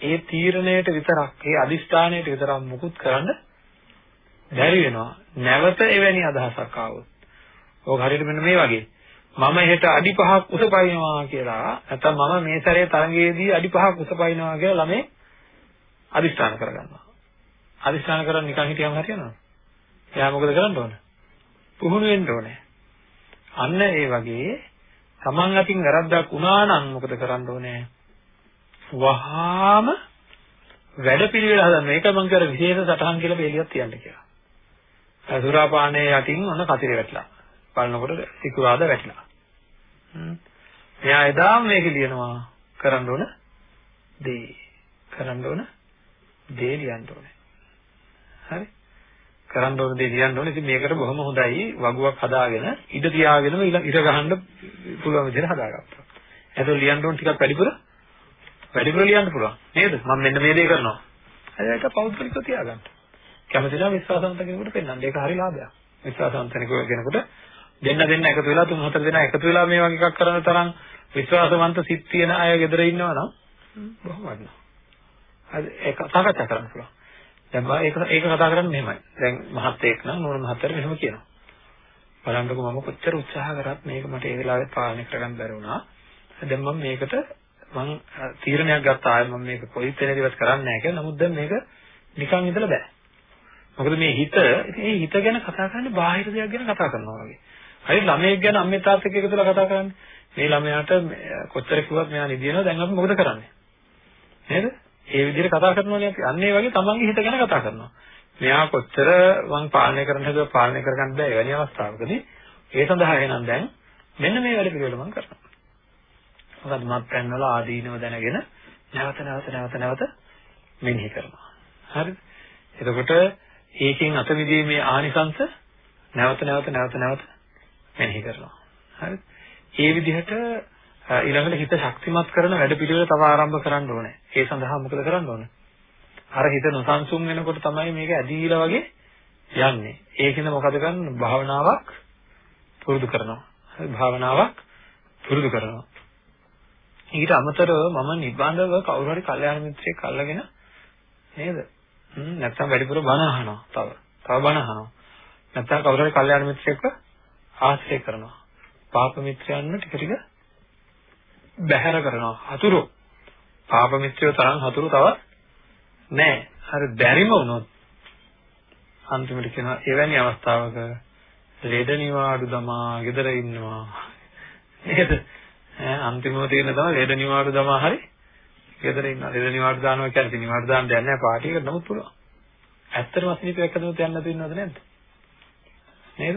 ඒ තීරණයට විතරක්, ඒ අදිෂ්ඨානයට විතරක් මුකුත් කරන්න බැරි වෙනවා. නැවත එවැනි අදහසක් ආවොත්. ඕක හරියට මෙන්න මේ වගේ. මම හෙට අඩි 5ක් උස පයින්නවා කියලා නැත්නම් මම මේ සැරේ තරඟයේදී අඩි 5ක් උස පයින්නවා කියලා ළමේ අදිස්ථාන කරගන්නවා. අදිස්ථාන කරන් නිකන් හිටියම හරියනවද? එයා මොකද කරන්න ඕන? පුහුණු වෙන්න ඕනේ. අන්න ඒ වගේ Taman අතින් වැරද්දක් වුණා නම් මොකද කරන්න ඕනේ? වහාම වැඩ පිළිවෙල හදන්න. මේක මම කර විශේෂ සටහන් කියලා බේලියක් තියන්න කියලා. සුරාපානයේ යටින් ඔන්න කතිරේ වැටලා. බලනකොට සිකුරාද වැටලා. මෙයා එදාම මේක ලියනවා කරන්න ඕන දේ. කරන්න ඕන දේ ලියන්න ඕනේ. හරි? කරන්න ඕන දේ ලියන්න ඕනේ. ඉතින් මේකට බොහොම හොඳයි වගුවක් හදාගෙන ඉඩ තියාගෙනම ඉර ගහන්න පුළුවන් විදිහට හදාගත්තා. එතකොට ලියන්න ඕන ටිකක් වැඩිපුර වැඩිපුර ලියන්න පුළුවන්. නේද? මම මෙන්න මේ දේ කරනවා. හරි ඒක පෞද්ගලිකව තියාගන්න. කැමතිලා විශ්වාසවන්ත කෙනෙකුට පෙන්වන්න. ඒක හරි ලාභයක්. විශ්වාසවන්ත කෙනෙකුට දෙන්න දෙන්න එකතු වෙලා තුන් හතර දෙනා එකතු වෙලා මේ වගේ එකක් කරන තරම් විශ්වාසවන්ත සිත් තියෙන අය ගෙදර ඉන්නවා නම් බොහොම වටිනවා. හරි ඒක සාකච්ඡා කරන්න පුළුවන්. දැන් මම ඒක ඒක කතා කරන්නේ මෙහෙමයි. දැන් මහත්තයෙක් නම් නෝන මහත්තයාට මෙහෙම කියනවා. බලන්නකෝ මම කොච්චර උත්සාහ කරත් මේක මට ඒ වෙලාවෙත් පාලනය කරගන්න බැරි වුණා. දැන් මම මේකට මම තීරණයක් ගත්තා ආයෙ මම මේක කොයි තැනදීවත් කරන්නේ නැහැ කියලා. නමුත් දැන් මේක නිකන් ඉඳලා බෑ. මොකද මේ හිත මේ හිත ගැන කතා කරන්නේ බාහිර දෙයක් ගැන කතා කරනවා වගේ. හරි ළමයෙක් ගැන අම්මේ තාත්තෙක් එකතුලා කතා කරන්නේ. මේ ළමයාට කොච්චර කිව්වත් මෙයා නිදිනවා දැන් අපි මොකද කරන්නේ? නේද? ඒ විදිහට කතා කරනවානේ අපි. අන්න ඒ වගේ තමන්ගේ හිත ගැන කතා කරනවා. මෙයා කොච්චර මං පාලනය කරන්න හදුවා පාලනය කරගන්න බෑ එවැනි අවස්ථාවකදී ඒ සඳහා එහෙනම් දැන් මෙන්න මේ වැඩ පිළිවෙල මම කරනවා. මොකද මත් පැන්නවල ආදීනව දැනගෙන නැවත නැවත නැවත නැවත මෙනෙහි කරනවා. හරිද? එතකොට ඒකෙන් අත මිදීමේ ආනිසංශ නැවත නැවත නැවත නැවත මෙනෙහි කරනවා. හරිද? ඒ විදිහට ඊළඟට හිත ශක්තිමත් කරන වැඩ පිළිවෙල තව ආරම්භ කරන්න ඕනේ. ඒ සඳහා මොකද කරන්න ඕනේ? අර හිත නොසන්සුන් වෙනකොට තමයි මේක ඇදීලා වගේ යන්නේ. ඒකින්ද මොකද කරන්නේ? භාවනාවක් පුරුදු කරනවා. හරි භාවනාවක් පුරුදු කරනවා. ඊට අමතරව මම නිබඳව කවුරු හරි කල්යාණ මිත්‍රයෙක් අල්ලගෙන නේද? හ්ම් නැත්තම් වැඩිපුර බණ අහනවා. තව. තව බණ අහනවා. නැත්තම් කවුරු හරි කල්යාණ මිත්‍රයෙක්ව ආශ්‍රය කරනවා. පාප මිත්‍රයන්ව ටික ටික බැහැර කරනවා. හතුරු. පාප මිත්‍රයෝ තරම් හතුරු තවත් නැහැ. හරි බැරිම වුණොත් අන්තිමට කියනවා එවැනි අවස්ථාවක ලෙඩ නිවාඩු දමා ගෙදර ඉන්නවා. නේද? ඈ අන්තිමව තියෙන තමයි ලෙඩ නිවාඩු දමා හරි ගෙදර ඉන්නවා. ලෙඩ නිවාඩු දානවා කියන්නේ නිවාඩු දාන්න දෙයක් නැහැ පාටියකට නමුත් පුළුවන්. ඇත්තටම අසනීප එක්කදම තියන්න නැතුව ඉන්නවද නැද්ද? නේද?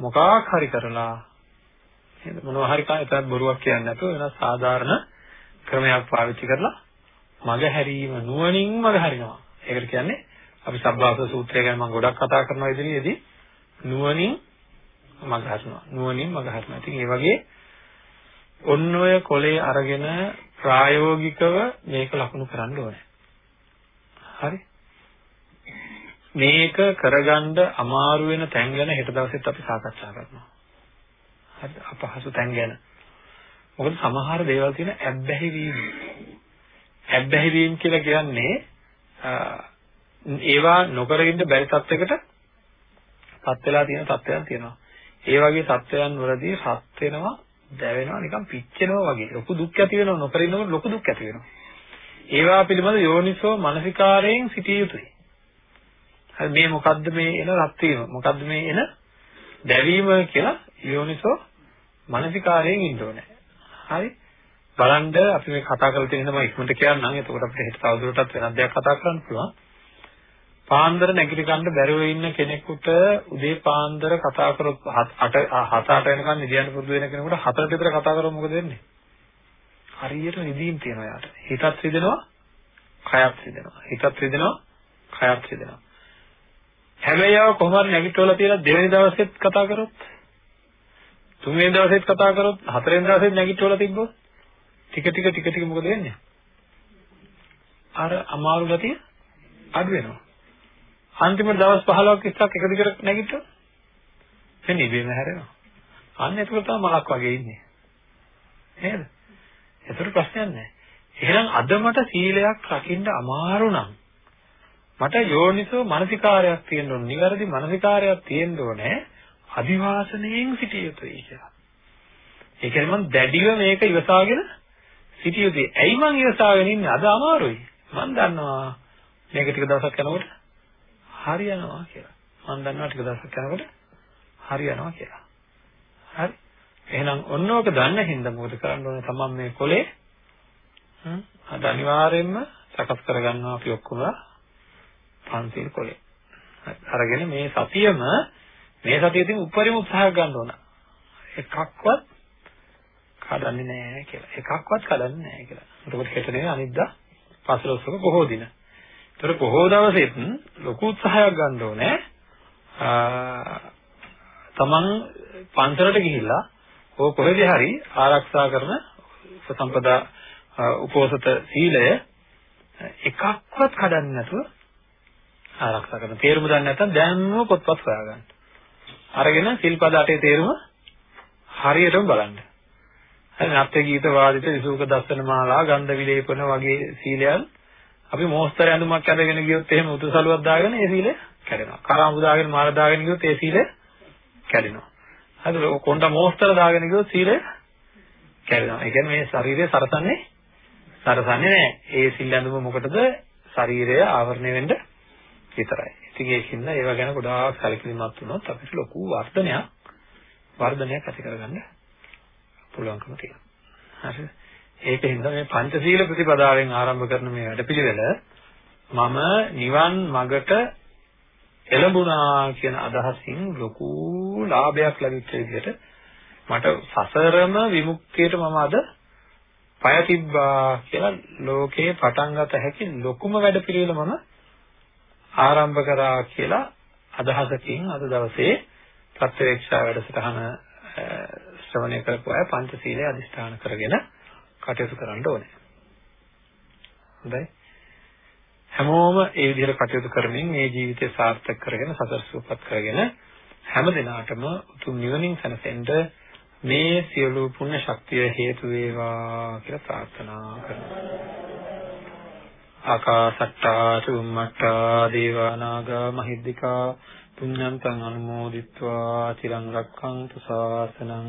මොකක් හරි කරලා නේද මොනවා හරි කායතත් බොරුවක් කියන්නේ නැතුව වෙනස් සාධාරණ ක්‍රමයක් පාවිච්චි කරලා මග හැරීම නුවණින් මග හරිනවා. ඒකට කියන්නේ අපි සබ්බාස සූත්‍රය ගැන මම ගොඩක් කතා කරනවා ඉදිරියේදී නුවණින් මග හරිනවා. නුවණින් මග හරිනවා. ඉතින් ඒ වගේ ඔන්න ඔය කොලේ අරගෙන ප්‍රායෝගිකව මේක ලකුණු කරන්න ඕනේ. හරි? මේක කරගන්න අමාරු වෙන තැන් ගැන හෙට දවසෙත් අපි සාකච්ඡා කරනවා. හරි අපහසු තැන් ගැන. මොකද සමහර දේවල් තියෙන ඇබ්බැහි වීම. ඇබ්බැහි වීම කියලා කියන්නේ ඒවා නොකර ඉන්න බැරි තත්යකට පත් වෙලා තියෙන තත්ත්වයන් තියෙනවා. ඒ වගේ තත්ත්වයන් වලදී රත් වෙනවා, දැවෙනවා, නිකන් පිච්චෙනවා වගේ. ලොකු දුක් ඇති වෙනවා නොකර ඉන්නකොට ලොකු දුක් ඇති වෙනවා. ඒවා පිළිබඳ යෝනිසෝ මනසිකාරයෙන් සිටිය යුතුයි. හරි මේ මොකද්ද මේ එන රත් වීම? මොකද්ද මේ එන දැවීම කියලා යෝනිසෝ මනසිකාරයෙන් ඉන්න ඕනේ. හරි? බලන්න අපි මේ කතා කරලා තියෙන තමයි ඉක්මනට කියන්නම්. එතකොට අපිට හිත තවදුරටත් වෙනත් දෙයක් කතා කරන්න පුළුවන්. පාන්දර නැගිට ගන්න බැරුව ඉන්න කෙනෙකුට උදේ පාන්දර කතා කරොත් 8 7 8 වෙනකන් නිදියන්න පුරුදු වෙන කෙනෙකුට හතරට විතර කතා කරොත් මොකද වෙන්නේ? හරියට නිදීම් තියෙනවා යාට. හිතත් රිදෙනවා, කයත් රිදෙනවා. හිතත් රිදෙනවා, කයත් රිදෙනවා. හැබැයි කොහොම හරි නැගිටවලා තියලා දෙවෙනි දවසෙත් කතා කරොත් තුන්වෙනි දවසෙත් කතා කරොත් හතරවෙනි දවසෙත් නැගිටවලා තිබ්බොත් ටික ටික ටික ටික මොකද වෙන්නේ? අර අමාරු ගතිය අඩු වෙනවා. අන්තිමට දවස් 15ක් 20ක් එක දිගට නැගිට්ටොත් එන්නේ ඉබේම හැරෙනවා. අන්න ඒක තමයි මලක් වගේ ඉන්නේ. නේද? ඒතර ප්‍රශ්නයක් නැහැ. එහෙනම් අද මට සීලයක් රකින්න අමාරු නම් මට යෝනිසෝ මානසිකාරයක් තියෙන්න ඕනේ. නිවැරදි මානසිකාරයක් තියෙන්න ඕනේ. අදිවාසණයෙන් සිටිය යුතුයි කියලා. ඒ කියන්නේ මම දැඩිව මේක ඉවසාගෙන සිටිය යුතුයි. ඇයි මං ඉවසාගෙන ඉන්නේ? අද අමාරුයි. මං දන්නවා මේක ටික දවසක් යනකොට හරියනවා කියලා. මං දන්නවා ටික දවසක් යනකොට හරියනවා කියලා. හරි. එහෙනම් ඔන්න ඕක දන්න හින්දා මොකද කරන්න ඕනේ? තමන් මේ කොලේ අද අනිවාර්යයෙන්ම සකස් කරගන්නවා අපි ඔක්කොම පන්සිල් කොලේ. අරගෙන මේ සතියම මේ සතියේදී උපරිම උත්සාහයක් ගන්න ඕන. එකක්වත් කඩන්නේ නැහැ කියලා. එකක්වත් කඩන්නේ නැහැ කියලා. එතකොට හෙටනේ අනිද්දා පස්ලොස්වක බොහෝ දින. ඒතර බොහෝ දවසෙත් ලොකු උත්සාහයක් ගන්න ඕනේ. තමන් පන්සලට ගිහිල්ලා ඕක කොහෙද හරි ආරක්ෂා කරන සම්පදා උපෝසත සීලය එකක්වත් කඩන්නේ නැතුව ආරක්ෂා කරන. තේරුම දන්නේ නැත්නම් දැන්ම පොත්පත් හොයාගන්න. අරගෙන සිල්පද අටේ තේරුම හරියටම බලන්න. හරි නත්ත්‍ය ගීත වාදිත විසුක දස්සන මාලා ගන්ධ විලේපන වගේ සීලයන් අපි මෝස්තර ඇඳුමක් ඇඳගෙන ගියොත් එහෙම උතුසලුවක් දාගෙන ඒ සීලය කැඩෙනවා. කරාඹු දාගෙන මාල දාගෙන ගියොත් ඒ සීලය කැඩෙනවා. හරිද? කොණ්ඩ මෝස්තර දාගෙන ගියොත් සීලය කැඩෙනවා. ඒ කියන්නේ මේ ශරීරය සරසන්නේ සරසන්නේ නැහැ. ඒ සිල් ඇඳුම මොකටද? ශරීරය ආවරණය වෙන්න විතරයි. ඉතින් ඒකින්ද ඒවා ගැන ගොඩාක් සැලකිලිමත් වුණොත් අපිට ලොකු වර්ධනයක් වර්ධනයක් ඇති කරගන්න පුළුවන්කම තියෙනවා. හරිද? ඒකින්ද මේ පංචශීල ප්‍රතිපදාවෙන් ආරම්භ කරන මේ වැඩපිළිවෙල මම නිවන් මගට එළඹුණා කියන අදහසින් ලොකු ලාභයක් ලැබිච්ච විදිහට මට සසරම විමුක්තියට මම අද පය තිබ්බා කියලා ලෝකේ පටන් ගත හැකි ලොකුම වැඩපිළිවෙල මම ආරම්භ කරා කියලා අදහසකින් අද දවසේ ප්‍රත්‍යක්ෂා වැඩසටහන ශ්‍රවණය කරපු අය පංචශීලයේ අදිස්ථාන කරගෙන කටයුතු කරන්න ඕනේ. හොඳයි. හැමෝම ඒ විදිහට කටයුතු කරමින් මේ ජීවිතය සාර්ථක කරගෙන සතර සූපත් කරගෙන හැම දිනාටම උතුම් නිවනින් සැනසෙන්න මේ සියලු පුණ්‍ය ශක්තිය හේතු වේවා කියලා ප්‍රාර්ථනා කරනවා. ආකාසට්ටා චුම්මට්ටා දේවා නාග මහිද්దికා පුඤ්ඤන්තං අනුමෝදිත්වා තිරං රක්ඛන්තු ශාසනං